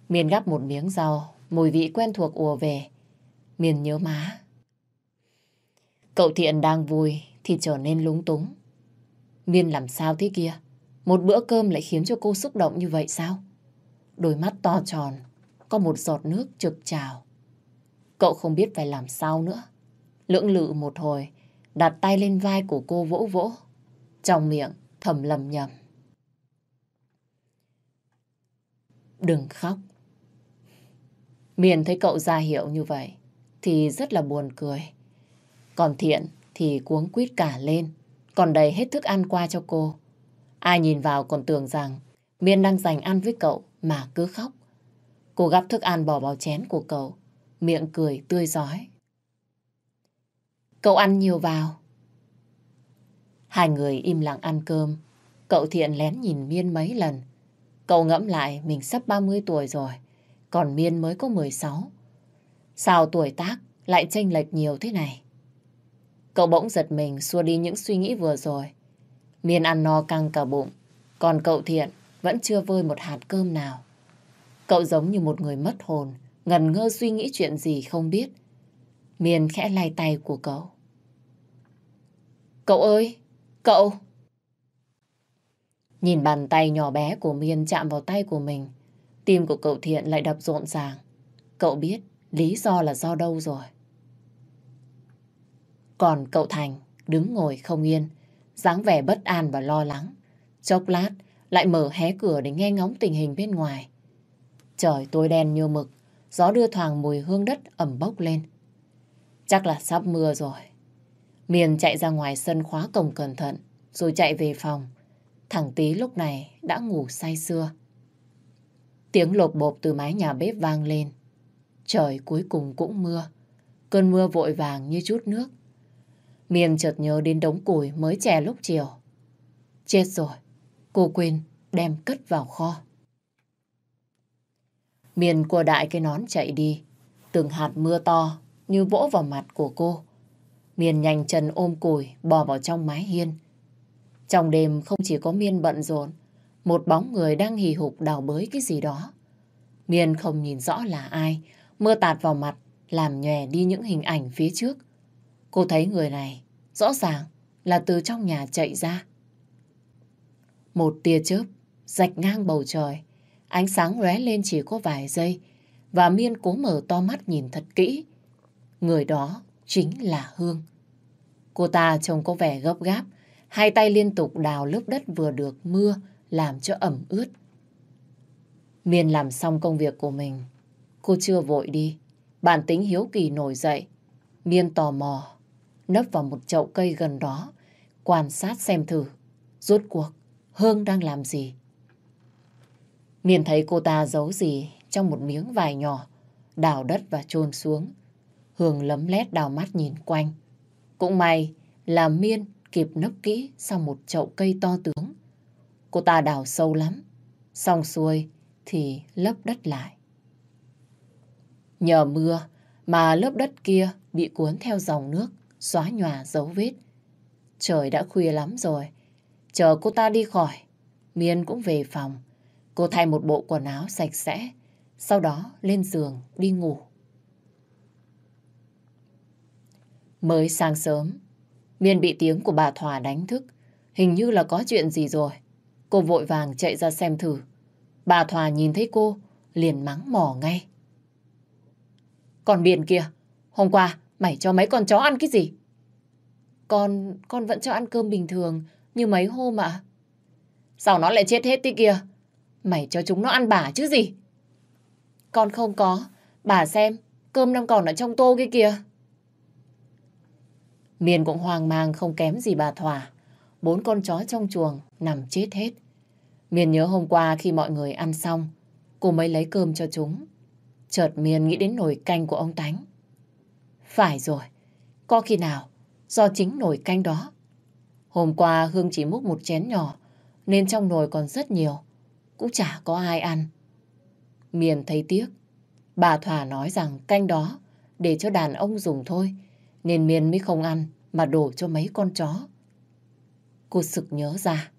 B: Miên gắp một miếng rau, mùi vị quen thuộc ùa về. Miên nhớ má. Cậu Thiện đang vui thì trở nên lúng túng. Miên làm sao thế kia? Một bữa cơm lại khiến cho cô xúc động như vậy sao? Đôi mắt to tròn, có một giọt nước trực trào. Cậu không biết phải làm sao nữa. Lưỡng lự một hồi, đặt tay lên vai của cô vỗ vỗ. Trong miệng thầm lầm nhầm. Đừng khóc. Miền thấy cậu ra hiệu như vậy thì rất là buồn cười. Còn Thiện thì cuống quýt cả lên, còn đầy hết thức ăn qua cho cô. Ai nhìn vào còn tưởng rằng Miên đang dành ăn với cậu mà cứ khóc. Cô gắp thức ăn bỏ vào chén của cậu, miệng cười tươi giói. Cậu ăn nhiều vào. Hai người im lặng ăn cơm. Cậu Thiện lén nhìn Miên mấy lần. Cậu ngẫm lại mình sắp 30 tuổi rồi, còn Miên mới có 16. Sao tuổi tác lại chênh lệch nhiều thế này? Cậu bỗng giật mình xua đi những suy nghĩ vừa rồi. Miên ăn no căng cả bụng, còn cậu Thiện vẫn chưa vơi một hạt cơm nào. Cậu giống như một người mất hồn, ngần ngơ suy nghĩ chuyện gì không biết. Miên khẽ lay tay của cậu. Cậu ơi! Cậu! Nhìn bàn tay nhỏ bé của Miên chạm vào tay của mình, tim của cậu Thiện lại đập rộn ràng. Cậu biết lý do là do đâu rồi. Còn cậu Thành đứng ngồi không yên, dáng vẻ bất an và lo lắng. Chốc lát lại mở hé cửa để nghe ngóng tình hình bên ngoài. Trời tối đen như mực, gió đưa thoảng mùi hương đất ẩm bốc lên. Chắc là sắp mưa rồi. Miền chạy ra ngoài sân khóa cổng cẩn thận, rồi chạy về phòng. Thằng Tý lúc này đã ngủ say sưa. Tiếng lột bộp từ mái nhà bếp vang lên. Trời cuối cùng cũng mưa. Cơn mưa vội vàng như chút nước. Miền chợt nhớ đến đống củi mới chè lúc chiều. Chết rồi, cô quên đem cất vào kho. Miền của đại cái nón chạy đi, từng hạt mưa to như vỗ vào mặt của cô. Miền nhanh chân ôm củi bò vào trong mái hiên. Trong đêm không chỉ có Miên bận rộn, một bóng người đang hì hục đào bới cái gì đó. Miên không nhìn rõ là ai, mưa tạt vào mặt, làm nhòe đi những hình ảnh phía trước. Cô thấy người này rõ ràng là từ trong nhà chạy ra. Một tia chớp rạch ngang bầu trời, ánh sáng lóe lên chỉ có vài giây và Miên cố mở to mắt nhìn thật kỹ. Người đó chính là Hương. Cô ta trông có vẻ gấp gáp, hai tay liên tục đào lớp đất vừa được mưa làm cho ẩm ướt. Miên làm xong công việc của mình, cô chưa vội đi, bản tính hiếu kỳ nổi dậy. Miên tò mò nấp vào một chậu cây gần đó, quan sát xem thử, rốt cuộc Hương đang làm gì. Miền thấy cô ta giấu gì trong một miếng vải nhỏ, đào đất và chôn xuống. Hương lấm lét đào mắt nhìn quanh. Cũng may là Miên kịp nấp kỹ sau một chậu cây to tướng. Cô ta đào sâu lắm, xong xuôi thì lấp đất lại. Nhờ mưa mà lớp đất kia bị cuốn theo dòng nước, xóa nhòa dấu vết. Trời đã khuya lắm rồi. Chờ cô ta đi khỏi, Miên cũng về phòng. Cô thay một bộ quần áo sạch sẽ, sau đó lên giường đi ngủ. Mới sáng sớm, Miên bị tiếng của bà Thỏa đánh thức. Hình như là có chuyện gì rồi. Cô vội vàng chạy ra xem thử. Bà Thòa nhìn thấy cô, liền mắng mỏ ngay. Còn biển kìa, hôm qua mày cho mấy con chó ăn cái gì? Con, con vẫn cho ăn cơm bình thường, như mấy hôm ạ. Sao nó lại chết hết tí kìa? Mày cho chúng nó ăn bả chứ gì? Con không có, bà xem, cơm đang còn ở trong tô kia kìa. Miền cũng hoang mang không kém gì bà Thỏa. Bốn con chó trong chuồng nằm chết hết. Miền nhớ hôm qua khi mọi người ăn xong, cô mới lấy cơm cho chúng. Chợt Miền nghĩ đến nồi canh của ông Tánh. Phải rồi, có khi nào do chính nồi canh đó. Hôm qua Hương chỉ múc một chén nhỏ, nên trong nồi còn rất nhiều, cũng chả có ai ăn. Miền thấy tiếc, bà Thỏa nói rằng canh đó để cho đàn ông dùng thôi, nên Miền mới không ăn mà đổ cho mấy con chó. Cô sực nhớ ra,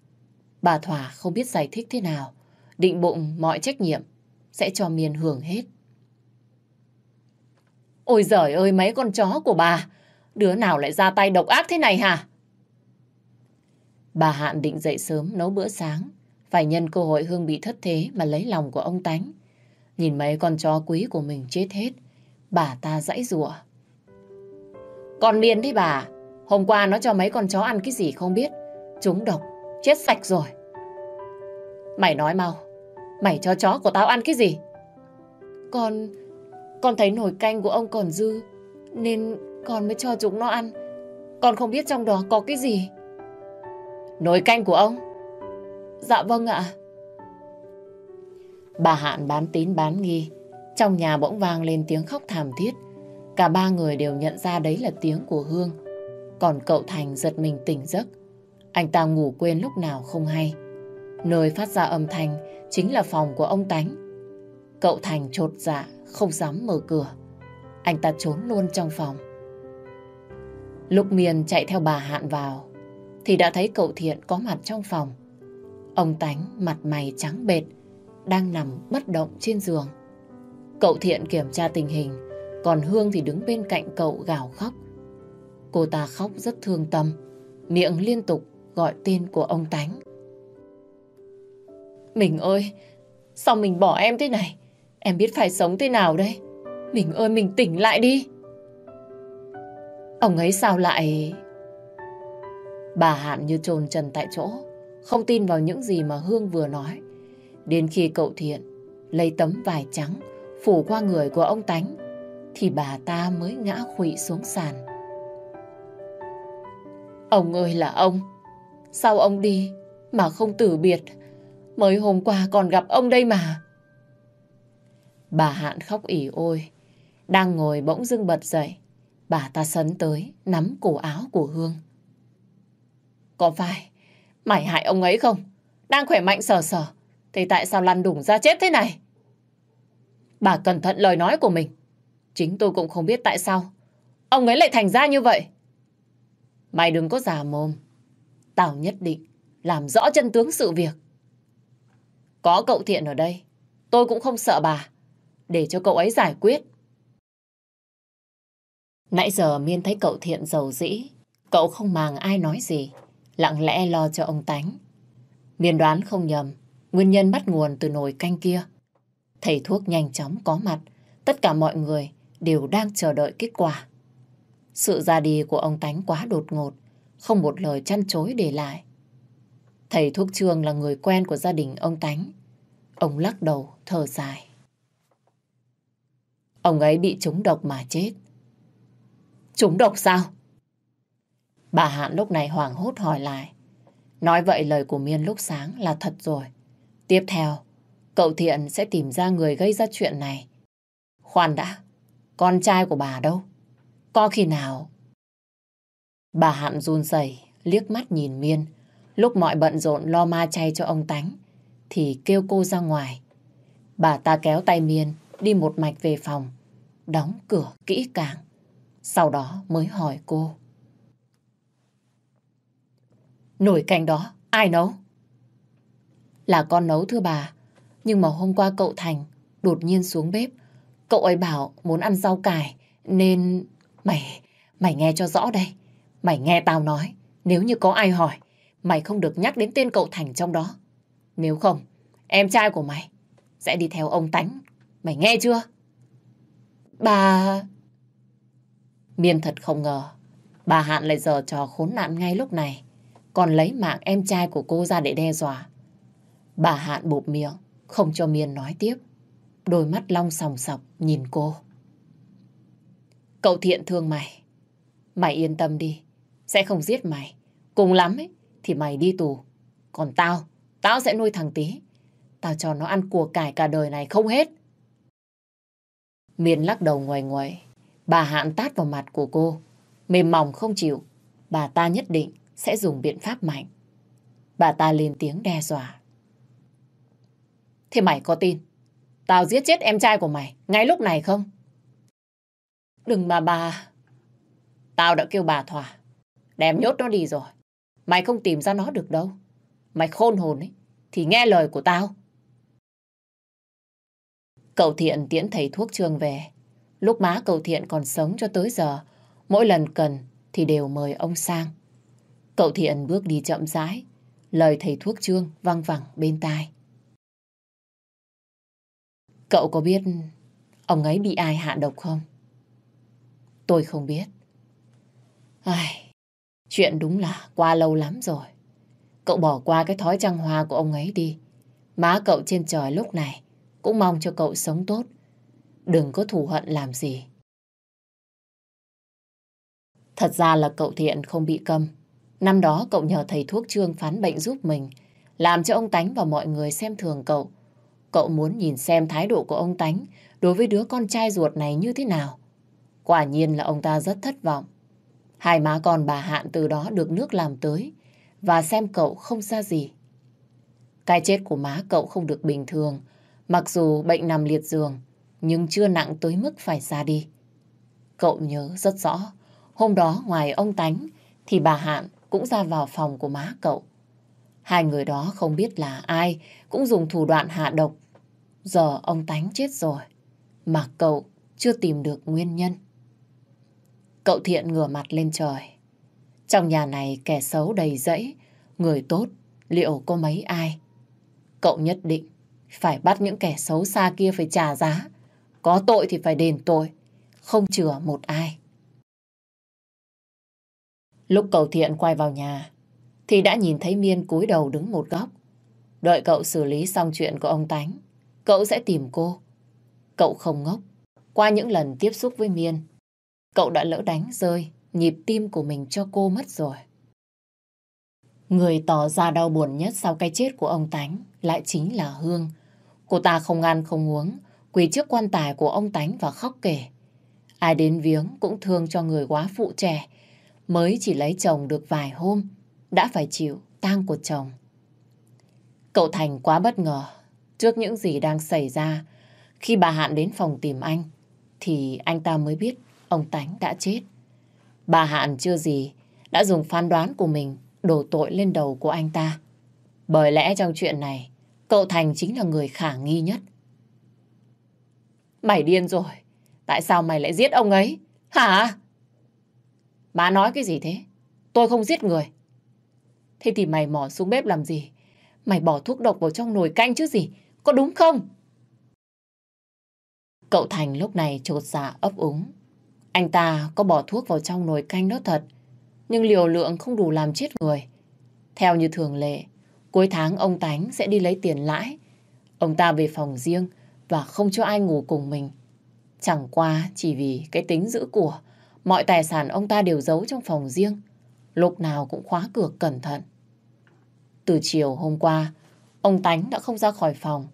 B: bà Thỏa không biết giải thích thế nào, định bụng mọi trách nhiệm sẽ cho Miền hưởng hết. Ôi giời ơi mấy con chó của bà, đứa nào lại ra tay độc ác thế này hả? Bà Hạn định dậy sớm nấu bữa sáng, phải nhân cơ hội Hương bị thất thế mà lấy lòng của ông Tánh. Nhìn mấy con chó quý của mình chết hết, bà ta dãy rủa. Con miên thế bà, hôm qua nó cho mấy con chó ăn cái gì không biết, chúng độc, chết sạch rồi. Mày nói mau, mày cho chó của tao ăn cái gì? Con, con thấy nồi canh của ông còn dư, nên con mới cho chúng nó ăn. Con không biết trong đó có cái gì. Nồi canh của ông? Dạ vâng ạ. Bà Hạn bán tín bán nghi. Trong nhà bỗng vang lên tiếng khóc thảm thiết. Cả ba người đều nhận ra đấy là tiếng của Hương. Còn cậu Thành giật mình tỉnh giấc. Anh ta ngủ quên lúc nào không hay. Nơi phát ra âm thanh chính là phòng của ông Tánh. Cậu Thành trột dạ, không dám mở cửa. Anh ta trốn luôn trong phòng. Lúc Miền chạy theo bà Hạn vào, thì đã thấy cậu Thiện có mặt trong phòng. Ông Tánh mặt mày trắng bệt, đang nằm bất động trên giường. Cậu Thiện kiểm tra tình hình, còn Hương thì đứng bên cạnh cậu gào khóc. Cô ta khóc rất thương tâm, miệng liên tục gọi tên của ông Tánh. Mình ơi, sao mình bỏ em thế này? Em biết phải sống thế nào đây? Mình ơi, mình tỉnh lại đi. Ông ấy sao lại... Bà Hạn như trồn trần tại chỗ, không tin vào những gì mà Hương vừa nói. Đến khi cậu Thiện lấy tấm vải trắng phủ qua người của ông Tánh, thì bà ta mới ngã khụy xuống sàn. Ông ơi là ông, sao ông đi mà không tử biệt? Mới hôm qua còn gặp ông đây mà. Bà Hạn khóc ỉ ôi, đang ngồi bỗng dưng bật dậy. Bà ta sấn tới, nắm cổ áo của Hương. Có phải mày hại ông ấy không? Đang khỏe mạnh sờ sờ. Thế tại sao lăn đủng ra chết thế này? Bà cẩn thận lời nói của mình. Chính tôi cũng không biết tại sao. Ông ấy lại thành ra như vậy. Mày đừng có giả mồm. Tao nhất định làm rõ chân tướng sự việc. Có cậu Thiện ở đây, tôi cũng không sợ bà. Để cho cậu ấy giải quyết. Nãy giờ Miên thấy cậu Thiện giàu dĩ. Cậu không màng ai nói gì lặng lẽ lo cho ông Tánh. Miền đoán không nhầm, nguyên nhân bắt nguồn từ nồi canh kia. Thầy thuốc nhanh chóng có mặt, tất cả mọi người đều đang chờ đợi kết quả. Sự ra đi của ông Tánh quá đột ngột, không một lời chăn chối để lại. Thầy thuốc trường là người quen của gia đình ông Tánh. Ông lắc đầu, thở dài. Ông ấy bị trúng độc mà chết. Trúng độc sao? Bà Hạn lúc này hoảng hốt hỏi lại. Nói vậy lời của Miên lúc sáng là thật rồi. Tiếp theo, cậu Thiện sẽ tìm ra người gây ra chuyện này. Khoan đã, con trai của bà đâu? Có khi nào... Bà Hạn run rẩy liếc mắt nhìn Miên. Lúc mọi bận rộn lo ma chay cho ông Tánh, thì kêu cô ra ngoài. Bà ta kéo tay Miên đi một mạch về phòng. đóng cửa kỹ càng. Sau đó mới hỏi cô. Nổi canh đó, ai nấu? Là con nấu thưa bà. Nhưng mà hôm qua cậu Thành đột nhiên xuống bếp. Cậu ấy bảo muốn ăn rau cải nên... Mày, mày nghe cho rõ đây. Mày nghe tao nói. Nếu như có ai hỏi, mày không được nhắc đến tên cậu Thành trong đó. Nếu không, em trai của mày sẽ đi theo ông Tánh. Mày nghe chưa? Bà... Miên thật không ngờ, bà Hạn lại giờ trò khốn nạn ngay lúc này, còn lấy mạng em trai của cô ra để đe dọa. Bà Hạn bụp miệng, không cho Miên nói tiếp. Đôi mắt long sòng sọc nhìn cô. Cậu thiện thương mày. Mày yên tâm đi, sẽ không giết mày. Cùng lắm ấy, thì mày đi tù. Còn tao, tao sẽ nuôi thằng tí. Tao cho nó ăn của cải cả đời này không hết. Miên lắc đầu ngoài ngoài. Bà hạn tát vào mặt của cô. Mềm mỏng không chịu. Bà ta nhất định sẽ dùng biện pháp mạnh. Bà ta lên tiếng đe dọa. Thế mày có tin? Tao giết chết em trai của mày ngay lúc này không? Đừng mà bà... Tao đã kêu bà thỏa. Đem nhốt nó đi rồi. Mày không tìm ra nó được đâu. Mày khôn hồn ấy. Thì nghe lời của tao. Cậu Thiện tiễn thầy thuốc trường về. Lúc má cậu Thiện còn sống cho tới giờ, mỗi lần cần thì đều mời ông sang. Cậu Thiện bước đi chậm rãi, lời thầy thuốc trương văng vẳng bên tai. Cậu có biết ông ấy bị ai hạ độc không? Tôi không biết. Ai, chuyện đúng là qua lâu lắm rồi. Cậu bỏ qua cái thói trăng hoa của ông ấy đi. Má cậu trên trời lúc này cũng mong cho cậu sống tốt. Đừng có thù hận làm gì. Thật ra là cậu Thiện không bị câm. Năm đó cậu nhờ thầy thuốc trương phán bệnh giúp mình, làm cho ông Tánh và mọi người xem thường cậu. Cậu muốn nhìn xem thái độ của ông Tánh đối với đứa con trai ruột này như thế nào. Quả nhiên là ông ta rất thất vọng. Hai má con bà Hạn từ đó được nước làm tới và xem cậu không ra gì. Cái chết của má cậu không được bình thường, mặc dù bệnh nằm liệt giường, nhưng chưa nặng tới mức phải ra đi. Cậu nhớ rất rõ, hôm đó ngoài ông Tánh thì bà Hạn cũng ra vào phòng của má cậu. Hai người đó không biết là ai cũng dùng thủ đoạn hạ độc. Giờ ông Tánh chết rồi, mà cậu chưa tìm được nguyên nhân. Cậu thiện ngửa mặt lên trời. Trong nhà này kẻ xấu đầy rẫy, người tốt liệu có mấy ai? Cậu nhất định phải bắt những kẻ xấu xa kia phải trả giá. Có tội thì phải đền tội, không chừa một ai. Lúc cậu thiện quay vào nhà, thì đã nhìn thấy Miên cúi đầu đứng một góc. Đợi cậu xử lý xong chuyện của ông Tánh, cậu sẽ tìm cô. Cậu không ngốc. Qua những lần tiếp xúc với Miên, cậu đã lỡ đánh rơi nhịp tim của mình cho cô mất rồi. Người tỏ ra đau buồn nhất sau cái chết của ông Tánh lại chính là Hương. Cô ta không ăn không uống, quỳ trước quan tài của ông Tánh và khóc kể. Ai đến viếng cũng thương cho người quá phụ trẻ, mới chỉ lấy chồng được vài hôm, đã phải chịu tang của chồng. Cậu Thành quá bất ngờ trước những gì đang xảy ra. Khi bà Hạn đến phòng tìm anh, thì anh ta mới biết ông Tánh đã chết. Bà Hạn chưa gì đã dùng phán đoán của mình đổ tội lên đầu của anh ta. Bởi lẽ trong chuyện này, cậu Thành chính là người khả nghi nhất. Mày điên rồi. Tại sao mày lại giết ông ấy? Hả? Má nói cái gì thế? Tôi không giết người. Thế thì mày mò xuống bếp làm gì? Mày bỏ thuốc độc vào trong nồi canh chứ gì? Có đúng không? Cậu Thành lúc này trột dạ ấp úng. Anh ta có bỏ thuốc vào trong nồi canh đó thật, nhưng liều lượng không đủ làm chết người. Theo như thường lệ, cuối tháng ông Tánh sẽ đi lấy tiền lãi. Ông ta về phòng riêng và không cho ai ngủ cùng mình. Chẳng qua chỉ vì cái tính giữ của, mọi tài sản ông ta đều giấu trong phòng riêng. Lúc nào cũng khóa cửa cẩn thận. Từ chiều hôm qua, ông Tánh đã không ra khỏi phòng.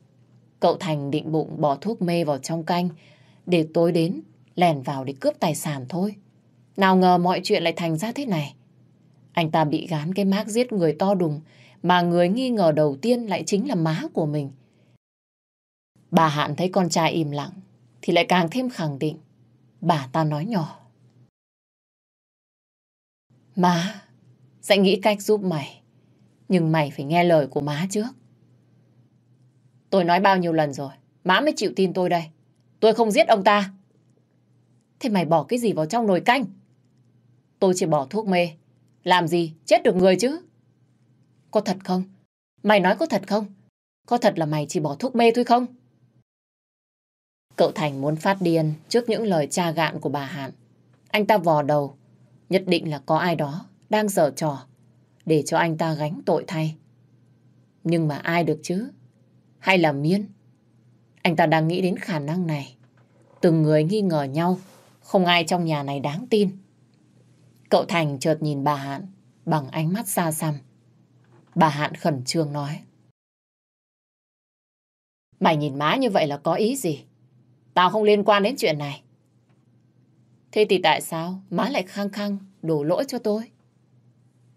B: Cậu Thành định bụng bỏ thuốc mê vào trong canh để tối đến lèn vào để cướp tài sản thôi. Nào ngờ mọi chuyện lại thành ra thế này. Anh ta bị gán cái mác giết người to đùng mà người nghi ngờ đầu tiên lại chính là má của mình. Bà Hạn thấy con trai im lặng thì lại càng thêm khẳng định Bà ta nói nhỏ. Má, sẽ nghĩ cách giúp mày. Nhưng mày phải nghe lời của má trước. Tôi nói bao nhiêu lần rồi, má mới chịu tin tôi đây. Tôi không giết ông ta. Thế mày bỏ cái gì vào trong nồi canh? Tôi chỉ bỏ thuốc mê. Làm gì chết được người chứ? Có thật không? Mày nói có thật không? Có thật là mày chỉ bỏ thuốc mê thôi không? Cậu Thành muốn phát điên trước những lời cha gạn của bà Hạn. Anh ta vò đầu. Nhất định là có ai đó đang dở trò để cho anh ta gánh tội thay. Nhưng mà ai được chứ? Hay là Miên? Anh ta đang nghĩ đến khả năng này. Từng người nghi ngờ nhau, không ai trong nhà này đáng tin. Cậu Thành chợt nhìn bà Hạn bằng ánh mắt xa xăm. Bà Hạn khẩn trương nói. Mày nhìn má như vậy là có ý gì? Tao không liên quan đến chuyện này. Thế thì tại sao má lại khăng khăng đổ lỗi cho tôi?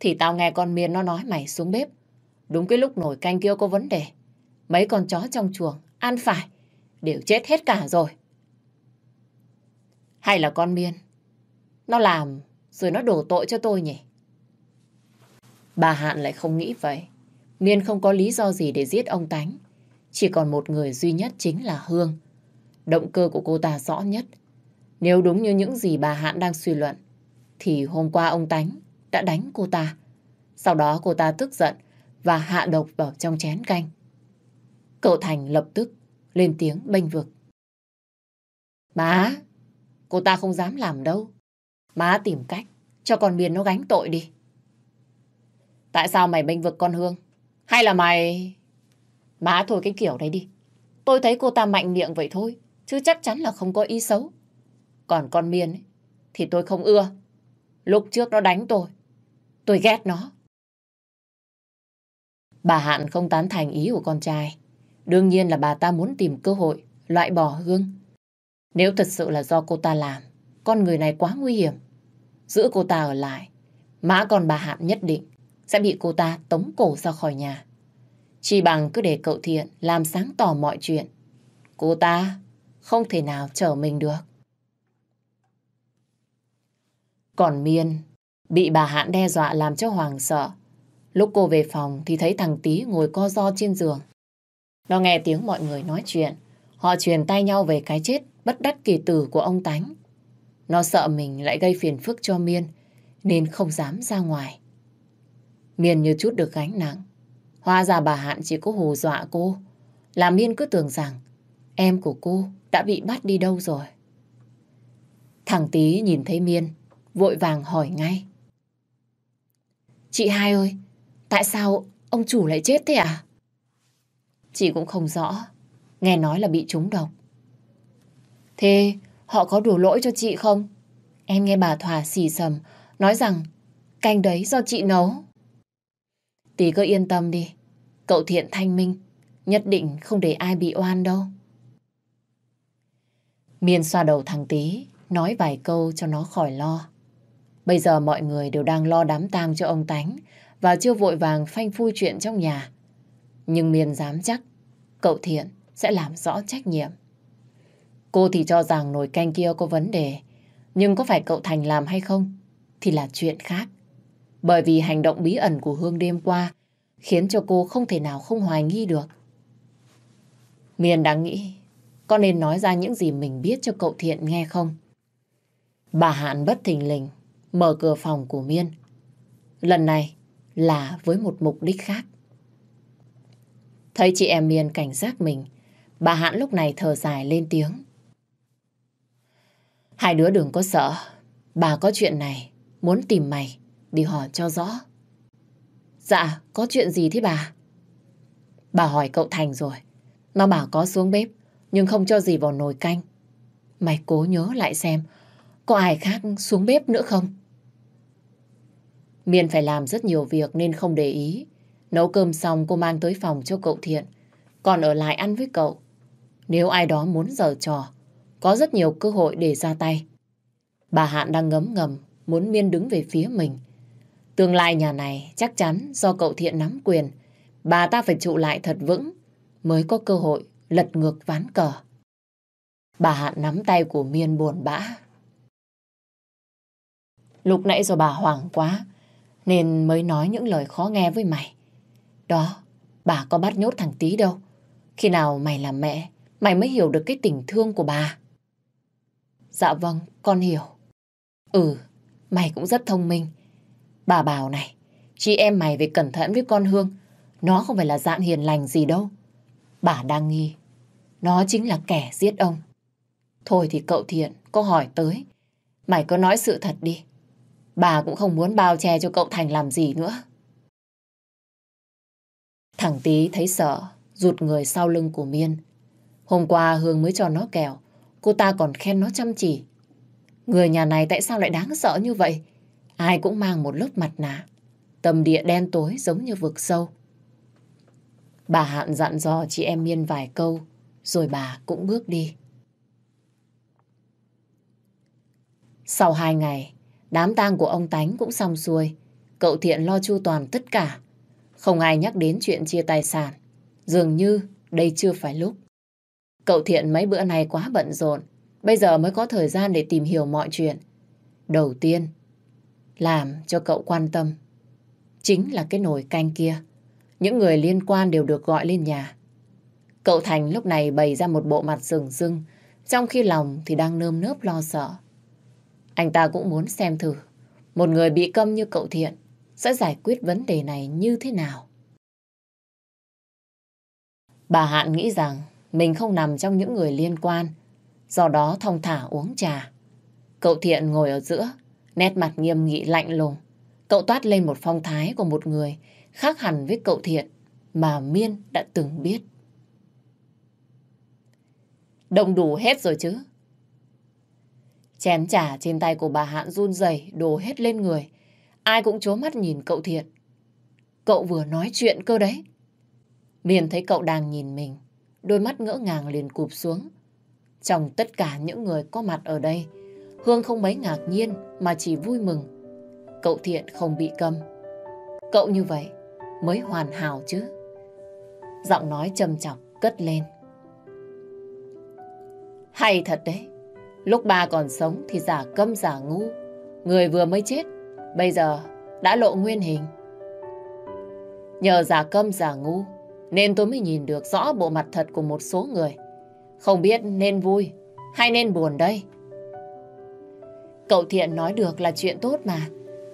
B: Thì tao nghe con Miên nó nói mày xuống bếp. Đúng cái lúc nổi canh kia có vấn đề. Mấy con chó trong chuồng ăn phải, đều chết hết cả rồi. Hay là con Miên, nó làm rồi nó đổ tội cho tôi nhỉ? Bà Hạn lại không nghĩ vậy. Miên không có lý do gì để giết ông Tánh. Chỉ còn một người duy nhất chính là Hương. Động cơ của cô ta rõ nhất. Nếu đúng như những gì bà Hạn đang suy luận, thì hôm qua ông Tánh đã đánh cô ta. Sau đó cô ta tức giận và hạ độc vào trong chén canh. Cậu Thành lập tức lên tiếng bênh vực. Má, cô ta không dám làm đâu. Má tìm cách cho con Miên nó gánh tội đi. Tại sao mày bênh vực con Hương? Hay là mày... Má thôi cái kiểu đấy đi. Tôi thấy cô ta mạnh miệng vậy thôi. Chứ chắc chắn là không có ý xấu. Còn con Miên ấy, thì tôi không ưa. Lúc trước nó đánh tôi. Tôi ghét nó. Bà Hạn không tán thành ý của con trai. Đương nhiên là bà ta muốn tìm cơ hội loại bỏ Hương. Nếu thật sự là do cô ta làm, con người này quá nguy hiểm. Giữ cô ta ở lại, mã còn bà Hạn nhất định sẽ bị cô ta tống cổ ra khỏi nhà. Chỉ bằng cứ để cậu Thiện làm sáng tỏ mọi chuyện. Cô ta không thể nào trở mình được. Còn Miên bị bà Hạn đe dọa làm cho Hoàng sợ. Lúc cô về phòng thì thấy thằng Tý ngồi co ro trên giường. Nó nghe tiếng mọi người nói chuyện. Họ truyền tay nhau về cái chết bất đắc kỳ tử của ông Tánh. Nó sợ mình lại gây phiền phức cho Miên nên không dám ra ngoài. Miên như chút được gánh nặng. Hóa ra bà Hạn chỉ có hù dọa cô. Làm Miên cứ tưởng rằng em của cô đã bị bắt đi đâu rồi. Thằng Tý nhìn thấy Miên, vội vàng hỏi ngay. Chị hai ơi, tại sao ông chủ lại chết thế à? Chị cũng không rõ, nghe nói là bị trúng độc. Thế họ có đổ lỗi cho chị không? Em nghe bà Thỏa xì sầm, nói rằng canh đấy do chị nấu. Tí cứ yên tâm đi, cậu thiện thanh minh, nhất định không để ai bị oan đâu. Miên xoa đầu thằng Tý, nói vài câu cho nó khỏi lo. Bây giờ mọi người đều đang lo đám tang cho ông Tánh và chưa vội vàng phanh phui chuyện trong nhà. Nhưng Miên dám chắc cậu Thiện sẽ làm rõ trách nhiệm. Cô thì cho rằng nồi canh kia có vấn đề, nhưng có phải cậu Thành làm hay không thì là chuyện khác. Bởi vì hành động bí ẩn của Hương đêm qua khiến cho cô không thể nào không hoài nghi được. Miên đang nghĩ có nên nói ra những gì mình biết cho cậu Thiện nghe không? Bà Hạn bất thình lình mở cửa phòng của Miên. Lần này là với một mục đích khác. Thấy chị em Miên cảnh giác mình, bà Hạn lúc này thở dài lên tiếng. Hai đứa đừng có sợ, bà có chuyện này, muốn tìm mày, đi hỏi cho rõ. Dạ, có chuyện gì thế bà? Bà hỏi cậu Thành rồi, nó bảo có xuống bếp, nhưng không cho gì vào nồi canh. Mày cố nhớ lại xem, có ai khác xuống bếp nữa không? Miên phải làm rất nhiều việc nên không để ý. Nấu cơm xong cô mang tới phòng cho cậu Thiện, còn ở lại ăn với cậu. Nếu ai đó muốn giở trò, có rất nhiều cơ hội để ra tay. Bà Hạn đang ngấm ngầm, muốn Miên đứng về phía mình. Tương lai nhà này chắc chắn do cậu Thiện nắm quyền, bà ta phải trụ lại thật vững mới có cơ hội lật ngược ván cờ. Bà Hạn nắm tay của Miên buồn bã, Lúc nãy rồi bà hoảng quá, nên mới nói những lời khó nghe với mày. Đó, bà có bắt nhốt thằng tí đâu. Khi nào mày là mẹ, mày mới hiểu được cái tình thương của bà. Dạ vâng, con hiểu. Ừ, mày cũng rất thông minh. Bà bảo này, chị em mày phải cẩn thận với con Hương. Nó không phải là dạng hiền lành gì đâu. Bà đang nghi, nó chính là kẻ giết ông. Thôi thì cậu Thiện có hỏi tới, mày có nói sự thật đi. Bà cũng không muốn bao che cho cậu Thành làm gì nữa. Thằng Tý thấy sợ, rụt người sau lưng của Miên. Hôm qua Hương mới cho nó kẹo, cô ta còn khen nó chăm chỉ. Người nhà này tại sao lại đáng sợ như vậy? Ai cũng mang một lớp mặt nạ. Tầm địa đen tối giống như vực sâu. Bà Hạn dặn dò chị em Miên vài câu, rồi bà cũng bước đi. Sau hai ngày, đám tang của ông Tánh cũng xong xuôi. Cậu Thiện lo chu toàn tất cả. Không ai nhắc đến chuyện chia tài sản. Dường như đây chưa phải lúc. Cậu Thiện mấy bữa này quá bận rộn. Bây giờ mới có thời gian để tìm hiểu mọi chuyện. Đầu tiên, làm cho cậu quan tâm. Chính là cái nồi canh kia. Những người liên quan đều được gọi lên nhà. Cậu Thành lúc này bày ra một bộ mặt rừng rưng, trong khi lòng thì đang nơm nớp lo sợ. Anh ta cũng muốn xem thử, một người bị câm như cậu Thiện sẽ giải quyết vấn đề này như thế nào. Bà Hạn nghĩ rằng mình không nằm trong những người liên quan, do đó thong thả uống trà. Cậu Thiện ngồi ở giữa, nét mặt nghiêm nghị lạnh lùng. Cậu toát lên một phong thái của một người khác hẳn với cậu Thiện mà Miên đã từng biết. Đồng đủ hết rồi chứ. Chén trà trên tay của bà Hạn run rẩy đổ hết lên người. Ai cũng chố mắt nhìn cậu Thiện. Cậu vừa nói chuyện cơ đấy. Miền thấy cậu đang nhìn mình. Đôi mắt ngỡ ngàng liền cụp xuống. Trong tất cả những người có mặt ở đây, Hương không mấy ngạc nhiên mà chỉ vui mừng. Cậu Thiện không bị câm. Cậu như vậy mới hoàn hảo chứ. Giọng nói trầm chọc cất lên. Hay thật đấy. Lúc ba còn sống thì giả câm giả ngu. Người vừa mới chết, bây giờ đã lộ nguyên hình. Nhờ giả câm giả ngu, nên tôi mới nhìn được rõ bộ mặt thật của một số người. Không biết nên vui hay nên buồn đây. Cậu Thiện nói được là chuyện tốt mà.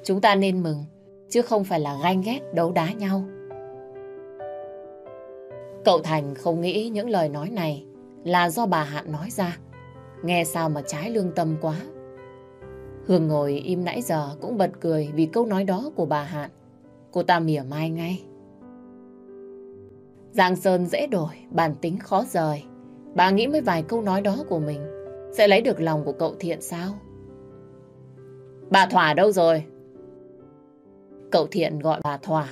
B: Chúng ta nên mừng, chứ không phải là ganh ghét đấu đá nhau. Cậu Thành không nghĩ những lời nói này là do bà Hạn nói ra. Nghe sao mà trái lương tâm quá. Hương ngồi im nãy giờ cũng bật cười vì câu nói đó của bà Hạn. Cô ta mỉa mai ngay. Giang Sơn dễ đổi, bản tính khó rời. Bà nghĩ mấy vài câu nói đó của mình sẽ lấy được lòng của cậu Thiện sao? Bà Thỏa đâu rồi? Cậu Thiện gọi bà Thỏa.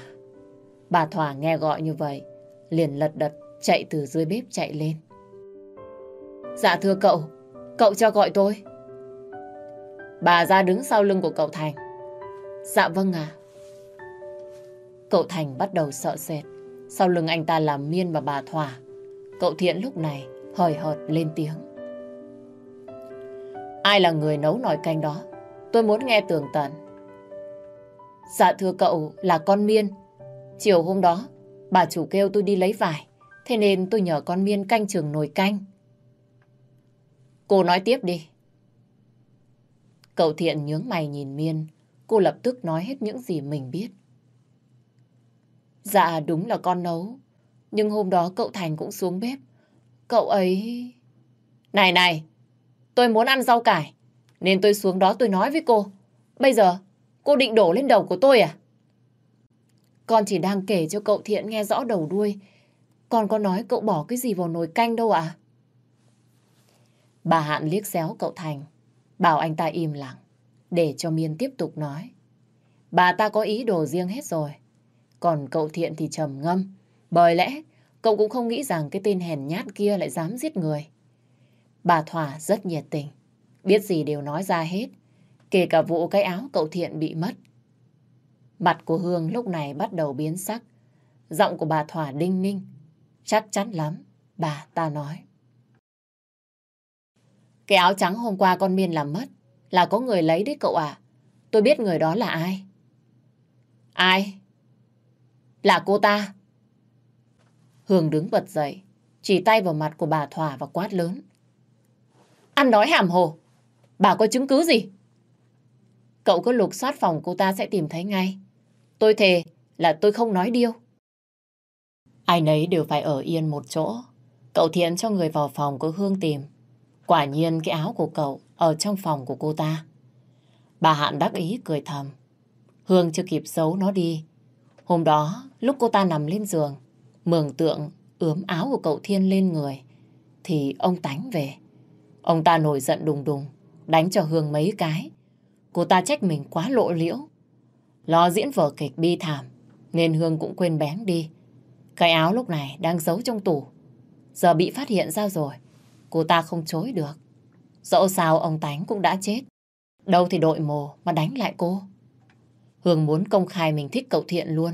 B: Bà Thỏa nghe gọi như vậy, liền lật đật chạy từ dưới bếp chạy lên. Dạ thưa cậu, cậu cho gọi tôi. Bà ra đứng sau lưng của cậu Thành. Dạ vâng à. Cậu Thành bắt đầu sợ sệt. Sau lưng anh ta là Miên và bà Thỏa. Cậu Thiện lúc này hời hợt lên tiếng. Ai là người nấu nồi canh đó? Tôi muốn nghe tường tận. Dạ thưa cậu là con Miên. Chiều hôm đó, bà chủ kêu tôi đi lấy vải. Thế nên tôi nhờ con Miên canh trường nồi canh. Cô nói tiếp đi. Cậu thiện nhướng mày nhìn Miên. Cô lập tức nói hết những gì mình biết. Dạ đúng là con nấu. Nhưng hôm đó cậu Thành cũng xuống bếp. Cậu ấy... Này này, tôi muốn ăn rau cải. Nên tôi xuống đó tôi nói với cô. Bây giờ, cô định đổ lên đầu của tôi à? Con chỉ đang kể cho cậu Thiện nghe rõ đầu đuôi. Con có nói cậu bỏ cái gì vào nồi canh đâu ạ? Bà Hạn liếc xéo cậu Thành, bảo anh ta im lặng, để cho Miên tiếp tục nói. Bà ta có ý đồ riêng hết rồi. Còn cậu Thiện thì trầm ngâm, bởi lẽ cậu cũng không nghĩ rằng cái tên hèn nhát kia lại dám giết người. Bà Thỏa rất nhiệt tình, biết gì đều nói ra hết, kể cả vụ cái áo cậu Thiện bị mất. Mặt của Hương lúc này bắt đầu biến sắc, giọng của bà Thỏa đinh ninh, chắc chắn lắm, bà ta nói. Cái áo trắng hôm qua con Miên làm mất là có người lấy đấy cậu à. tôi biết người đó là ai. Ai? Là cô ta. Hương đứng bật dậy, chỉ tay vào mặt của bà Thỏa và quát lớn. Ăn nói hàm hồ, bà có chứng cứ gì? Cậu cứ lục soát phòng cô ta sẽ tìm thấy ngay. Tôi thề là tôi không nói điêu. Ai nấy đều phải ở yên một chỗ. Cậu Thiện cho người vào phòng của Hương tìm. Quả nhiên cái áo của cậu ở trong phòng của cô ta. Bà Hạn đắc ý cười thầm. Hương chưa kịp giấu nó đi. Hôm đó, lúc cô ta nằm lên giường, mường tượng ướm áo của cậu Thiên lên người, thì ông Tánh về. Ông ta nổi giận đùng đùng, đánh cho Hương mấy cái. Cô ta trách mình quá lộ liễu. Lo diễn vở kịch bi thảm, nên Hương cũng quên bén đi. Cái áo lúc này đang giấu trong tủ. Giờ bị phát hiện ra rồi, cô ta không chối được. Dẫu sao ông Tánh cũng đã chết. Đâu thì đội mồ mà đánh lại cô. Hương muốn công khai mình thích cậu Thiện luôn,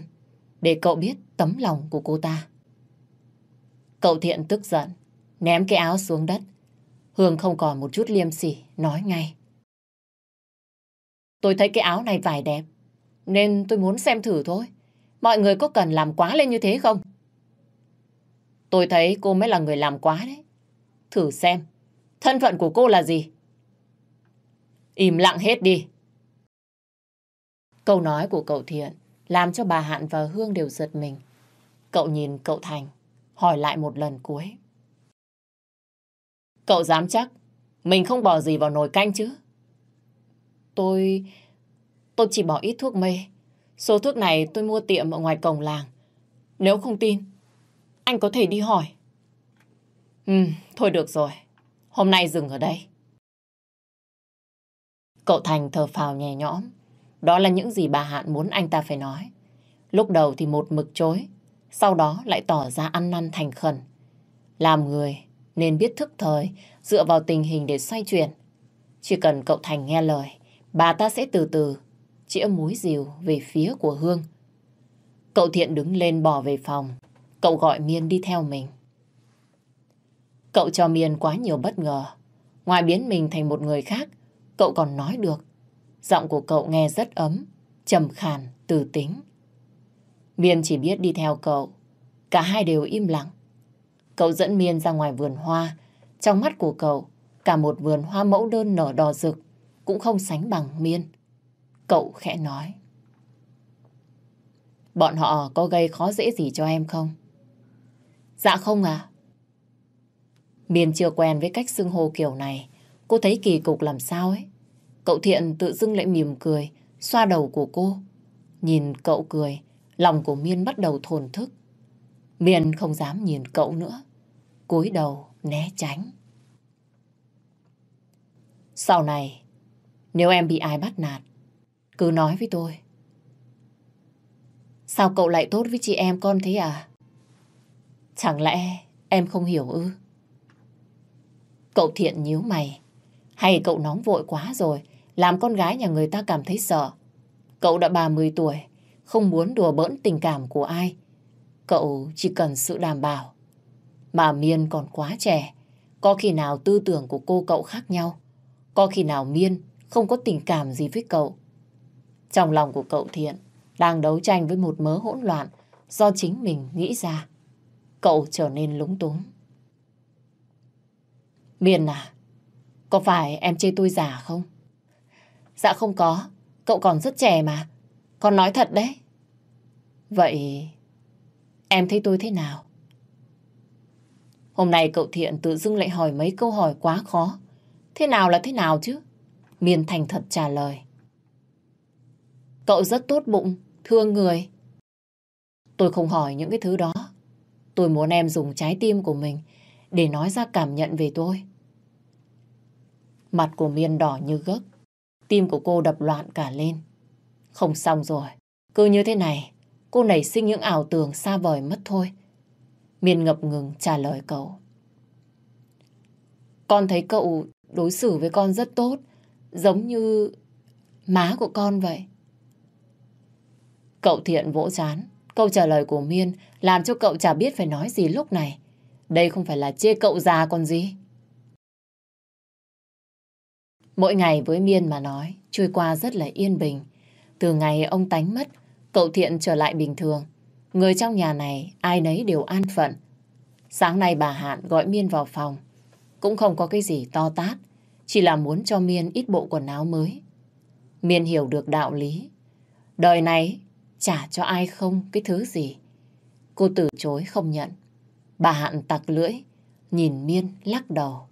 B: để cậu biết tấm lòng của cô ta. Cậu Thiện tức giận, ném cái áo xuống đất. Hương không còn một chút liêm sỉ, nói ngay. Tôi thấy cái áo này vải đẹp, nên tôi muốn xem thử thôi. Mọi người có cần làm quá lên như thế không? Tôi thấy cô mới là người làm quá đấy. Thử xem, thân phận của cô là gì? Im lặng hết đi. Câu nói của cậu Thiện làm cho bà Hạn và Hương đều giật mình. Cậu nhìn cậu Thành, hỏi lại một lần cuối. Cậu dám chắc mình không bỏ gì vào nồi canh chứ? Tôi... tôi chỉ bỏ ít thuốc mê. Số thuốc này tôi mua tiệm ở ngoài cổng làng. Nếu không tin, anh có thể đi hỏi. Ừ, thôi được rồi. Hôm nay dừng ở đây. Cậu Thành thở phào nhẹ nhõm. Đó là những gì bà Hạn muốn anh ta phải nói. Lúc đầu thì một mực chối, sau đó lại tỏ ra ăn năn thành khẩn. Làm người nên biết thức thời, dựa vào tình hình để xoay chuyển. Chỉ cần cậu Thành nghe lời, bà ta sẽ từ từ chĩa múi rìu về phía của Hương. Cậu Thiện đứng lên bỏ về phòng, cậu gọi Miên đi theo mình. Cậu cho Miên quá nhiều bất ngờ. Ngoài biến mình thành một người khác, cậu còn nói được. Giọng của cậu nghe rất ấm, trầm khàn, từ tính. Miên chỉ biết đi theo cậu. Cả hai đều im lặng. Cậu dẫn Miên ra ngoài vườn hoa. Trong mắt của cậu, cả một vườn hoa mẫu đơn nở đỏ rực cũng không sánh bằng Miên. Cậu khẽ nói. Bọn họ có gây khó dễ gì cho em không? Dạ không à. Miên chưa quen với cách xưng hô kiểu này. Cô thấy kỳ cục làm sao ấy. Cậu Thiện tự dưng lại mỉm cười, xoa đầu của cô. Nhìn cậu cười, lòng của Miên bắt đầu thồn thức. Miên không dám nhìn cậu nữa. cúi đầu né tránh. Sau này, nếu em bị ai bắt nạt, cứ nói với tôi. Sao cậu lại tốt với chị em con thế à? Chẳng lẽ em không hiểu ư? Cậu thiện nhíu mày. Hay cậu nóng vội quá rồi, làm con gái nhà người ta cảm thấy sợ. Cậu đã 30 tuổi, không muốn đùa bỡn tình cảm của ai. Cậu chỉ cần sự đảm bảo. Mà Miên còn quá trẻ, có khi nào tư tưởng của cô cậu khác nhau. Có khi nào Miên không có tình cảm gì với cậu. Trong lòng của cậu Thiện đang đấu tranh với một mớ hỗn loạn do chính mình nghĩ ra. Cậu trở nên lúng túng miền à, có phải em chê tôi già không? Dạ không có, cậu còn rất trẻ mà. Con nói thật đấy. Vậy em thấy tôi thế nào? Hôm nay cậu Thiện tự dưng lại hỏi mấy câu hỏi quá khó. Thế nào là thế nào chứ? miền thành thật trả lời. Cậu rất tốt bụng, thương người. Tôi không hỏi những cái thứ đó. Tôi muốn em dùng trái tim của mình để nói ra cảm nhận về tôi. Mặt của Miên đỏ như gấc. Tim của cô đập loạn cả lên. Không xong rồi. Cứ như thế này, cô nảy sinh những ảo tưởng xa vời mất thôi. Miên ngập ngừng trả lời cậu. Con thấy cậu đối xử với con rất tốt, giống như má của con vậy. Cậu thiện vỗ chán. Câu trả lời của Miên làm cho cậu chả biết phải nói gì lúc này. Đây không phải là chê cậu già còn gì. Mỗi ngày với Miên mà nói, trôi qua rất là yên bình. Từ ngày ông tánh mất, cậu Thiện trở lại bình thường. Người trong nhà này ai nấy đều an phận. Sáng nay bà Hạn gọi Miên vào phòng. Cũng không có cái gì to tát, chỉ là muốn cho Miên ít bộ quần áo mới. Miên hiểu được đạo lý. Đời này trả cho ai không cái thứ gì. Cô từ chối không nhận. Bà Hạn tặc lưỡi, nhìn Miên lắc đầu.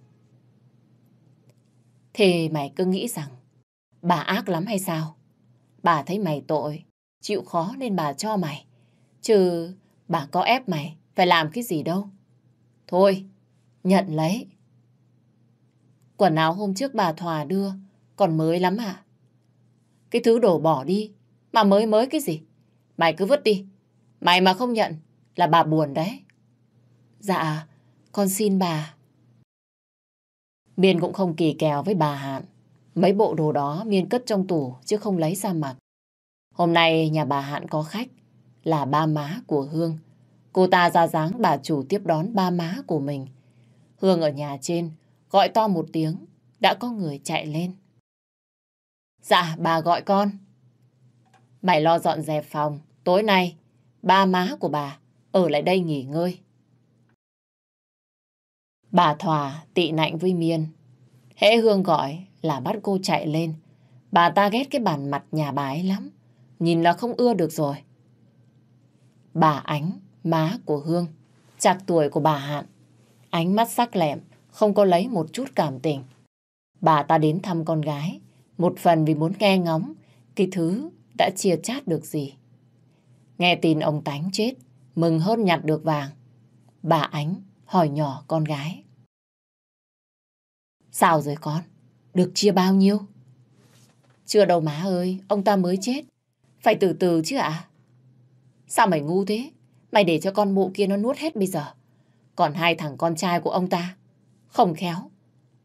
B: Thế mày cứ nghĩ rằng bà ác lắm hay sao? Bà thấy mày tội, chịu khó nên bà cho mày. Chứ bà có ép mày phải làm cái gì đâu. Thôi, nhận lấy. Quần áo hôm trước bà Thòa đưa, còn mới lắm à? Cái thứ đổ bỏ đi, mà mới mới cái gì? Mày cứ vứt đi. Mày mà không nhận là bà buồn đấy. Dạ, con xin bà. Miên cũng không kỳ kèo với bà Hạn. Mấy bộ đồ đó Miên cất trong tủ chứ không lấy ra mặc. Hôm nay nhà bà Hạn có khách là ba má của Hương. Cô ta ra dáng bà chủ tiếp đón ba má của mình. Hương ở nhà trên gọi to một tiếng đã có người chạy lên. Dạ bà gọi con. Mày lo dọn dẹp phòng. Tối nay ba má của bà ở lại đây nghỉ ngơi. Bà Thòa tị nạnh với Miên. Hễ Hương gọi là bắt cô chạy lên. Bà ta ghét cái bản mặt nhà bà ấy lắm. Nhìn là không ưa được rồi. Bà Ánh, má của Hương, chạc tuổi của bà Hạn. Ánh mắt sắc lẹm, không có lấy một chút cảm tình. Bà ta đến thăm con gái, một phần vì muốn nghe ngóng cái thứ đã chia chát được gì. Nghe tin ông Tánh chết, mừng hơn nhặt được vàng. Bà Ánh hỏi nhỏ con gái. Sao rồi con? Được chia bao nhiêu? Chưa đâu má ơi, ông ta mới chết. Phải từ từ chứ ạ. Sao mày ngu thế? Mày để cho con mụ kia nó nuốt hết bây giờ. Còn hai thằng con trai của ông ta. Không khéo.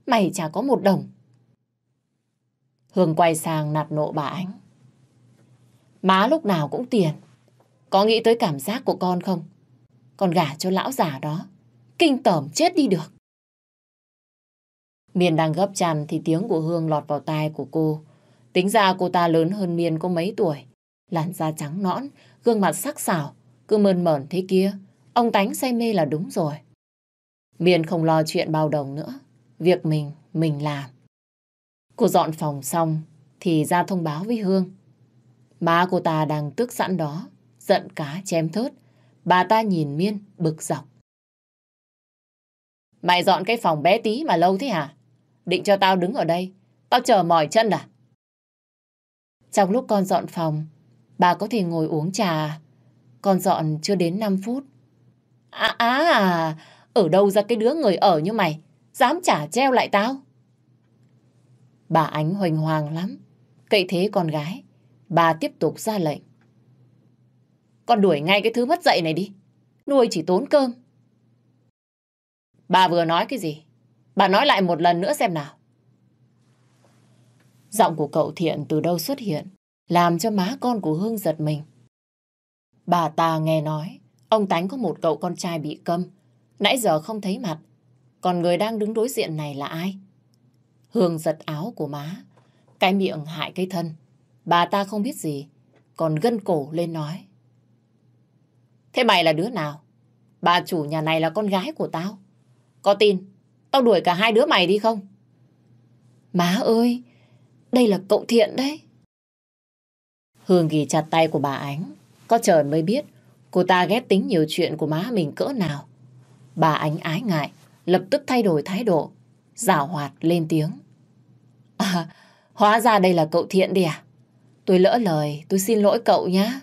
B: Mày chả có một đồng. Hương quay sang nạt nộ bà Ánh. Má lúc nào cũng tiền. Có nghĩ tới cảm giác của con không? Con gả cho lão già đó. Kinh tởm chết đi được. Miên đang gấp chăn thì tiếng của Hương lọt vào tai của cô. Tính ra cô ta lớn hơn Miên có mấy tuổi. Làn da trắng nõn, gương mặt sắc sảo, cứ mơn mởn thế kia. Ông tánh say mê là đúng rồi. Miên không lo chuyện bao đồng nữa. Việc mình, mình làm. Cô dọn phòng xong thì ra thông báo với Hương. Má cô ta đang tức sẵn đó, giận cá chém thớt. Bà ta nhìn Miên bực dọc. Mày dọn cái phòng bé tí mà lâu thế hả? Định cho tao đứng ở đây, tao chờ mỏi chân à? Trong lúc con dọn phòng, bà có thể ngồi uống trà. Con dọn chưa đến 5 phút. À, à, ở đâu ra cái đứa người ở như mày, dám trả treo lại tao? Bà Ánh hoành hoàng lắm. Cậy thế con gái, bà tiếp tục ra lệnh. Con đuổi ngay cái thứ mất dạy này đi. Nuôi chỉ tốn cơm. Bà vừa nói cái gì? Bà nói lại một lần nữa xem nào. Giọng của cậu Thiện từ đâu xuất hiện, làm cho má con của Hương giật mình. Bà ta nghe nói, ông Tánh có một cậu con trai bị câm, nãy giờ không thấy mặt. Còn người đang đứng đối diện này là ai? Hương giật áo của má, cái miệng hại cái thân. Bà ta không biết gì, còn gân cổ lên nói. Thế mày là đứa nào? Bà chủ nhà này là con gái của tao. Có tin, tao đuổi cả hai đứa mày đi không? Má ơi, đây là cậu Thiện đấy. Hương ghi chặt tay của bà Ánh. Có trời mới biết cô ta ghét tính nhiều chuyện của má mình cỡ nào. Bà Ánh ái ngại, lập tức thay đổi thái độ, giả hoạt lên tiếng. À, hóa ra đây là cậu Thiện đi à? Tôi lỡ lời, tôi xin lỗi cậu nhá.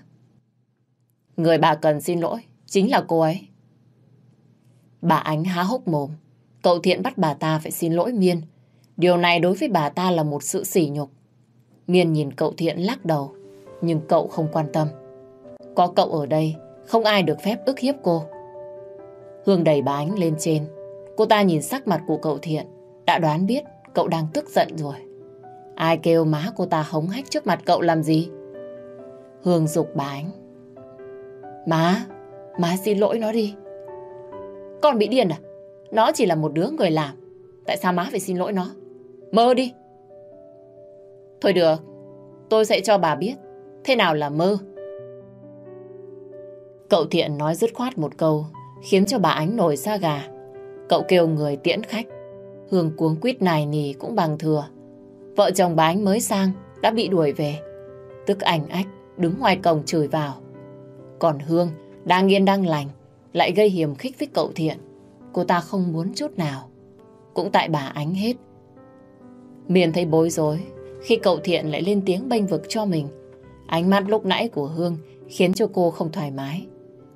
B: Người bà cần xin lỗi, chính là cô ấy. Bà Ánh há hốc mồm. Cậu Thiện bắt bà ta phải xin lỗi Miên. Điều này đối với bà ta là một sự sỉ nhục. Miên nhìn cậu Thiện lắc đầu, nhưng cậu không quan tâm. Có cậu ở đây, không ai được phép ức hiếp cô. Hương đẩy bà Ánh lên trên. Cô ta nhìn sắc mặt của cậu Thiện, đã đoán biết cậu đang tức giận rồi. Ai kêu má cô ta hống hách trước mặt cậu làm gì? Hương dục bà Ánh. Má, má xin lỗi nó đi. Con bị điên à? Nó chỉ là một đứa người làm. Tại sao má phải xin lỗi nó? Mơ đi. Thôi được, tôi sẽ cho bà biết thế nào là mơ. Cậu Thiện nói dứt khoát một câu, khiến cho bà Ánh nổi da gà. Cậu kêu người tiễn khách. Hương cuống quýt này nì cũng bằng thừa. Vợ chồng bà Ánh mới sang, đã bị đuổi về. Tức ảnh ách, đứng ngoài cổng chửi vào. Còn Hương, đang yên đang lành, lại gây hiểm khích với cậu Thiện. Cô ta không muốn chút nào. Cũng tại bà Ánh hết. Miền thấy bối rối khi cậu Thiện lại lên tiếng bênh vực cho mình. Ánh mắt lúc nãy của Hương khiến cho cô không thoải mái.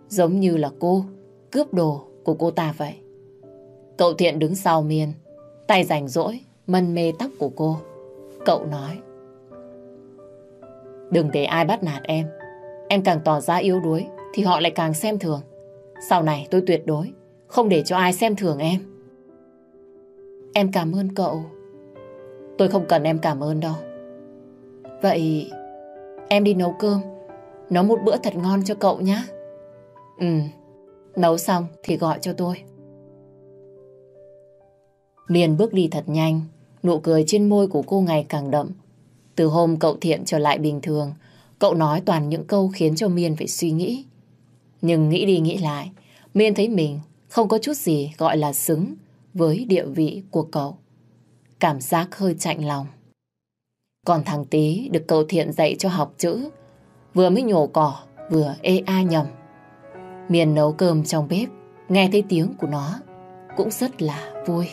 B: Giống như là cô cướp đồ của cô ta vậy. Cậu Thiện đứng sau Miên, tay rảnh rỗi, mân mê tóc của cô. Cậu nói. Đừng để ai bắt nạt em. Em càng tỏ ra yếu đuối thì họ lại càng xem thường. Sau này tôi tuyệt đối không để cho ai xem thường em. Em cảm ơn cậu. Tôi không cần em cảm ơn đâu. Vậy em đi nấu cơm, nấu một bữa thật ngon cho cậu nhé. Ừ, nấu xong thì gọi cho tôi. Miền bước đi thật nhanh, nụ cười trên môi của cô ngày càng đậm. Từ hôm cậu Thiện trở lại bình thường, cậu nói toàn những câu khiến cho Miên phải suy nghĩ. Nhưng nghĩ đi nghĩ lại, Miên thấy mình không có chút gì gọi là xứng với địa vị của cậu. Cảm giác hơi chạnh lòng. Còn thằng Tý được cậu Thiện dạy cho học chữ, vừa mới nhổ cỏ, vừa ê a nhầm. Miền nấu cơm trong bếp, nghe thấy tiếng của nó, cũng rất là vui.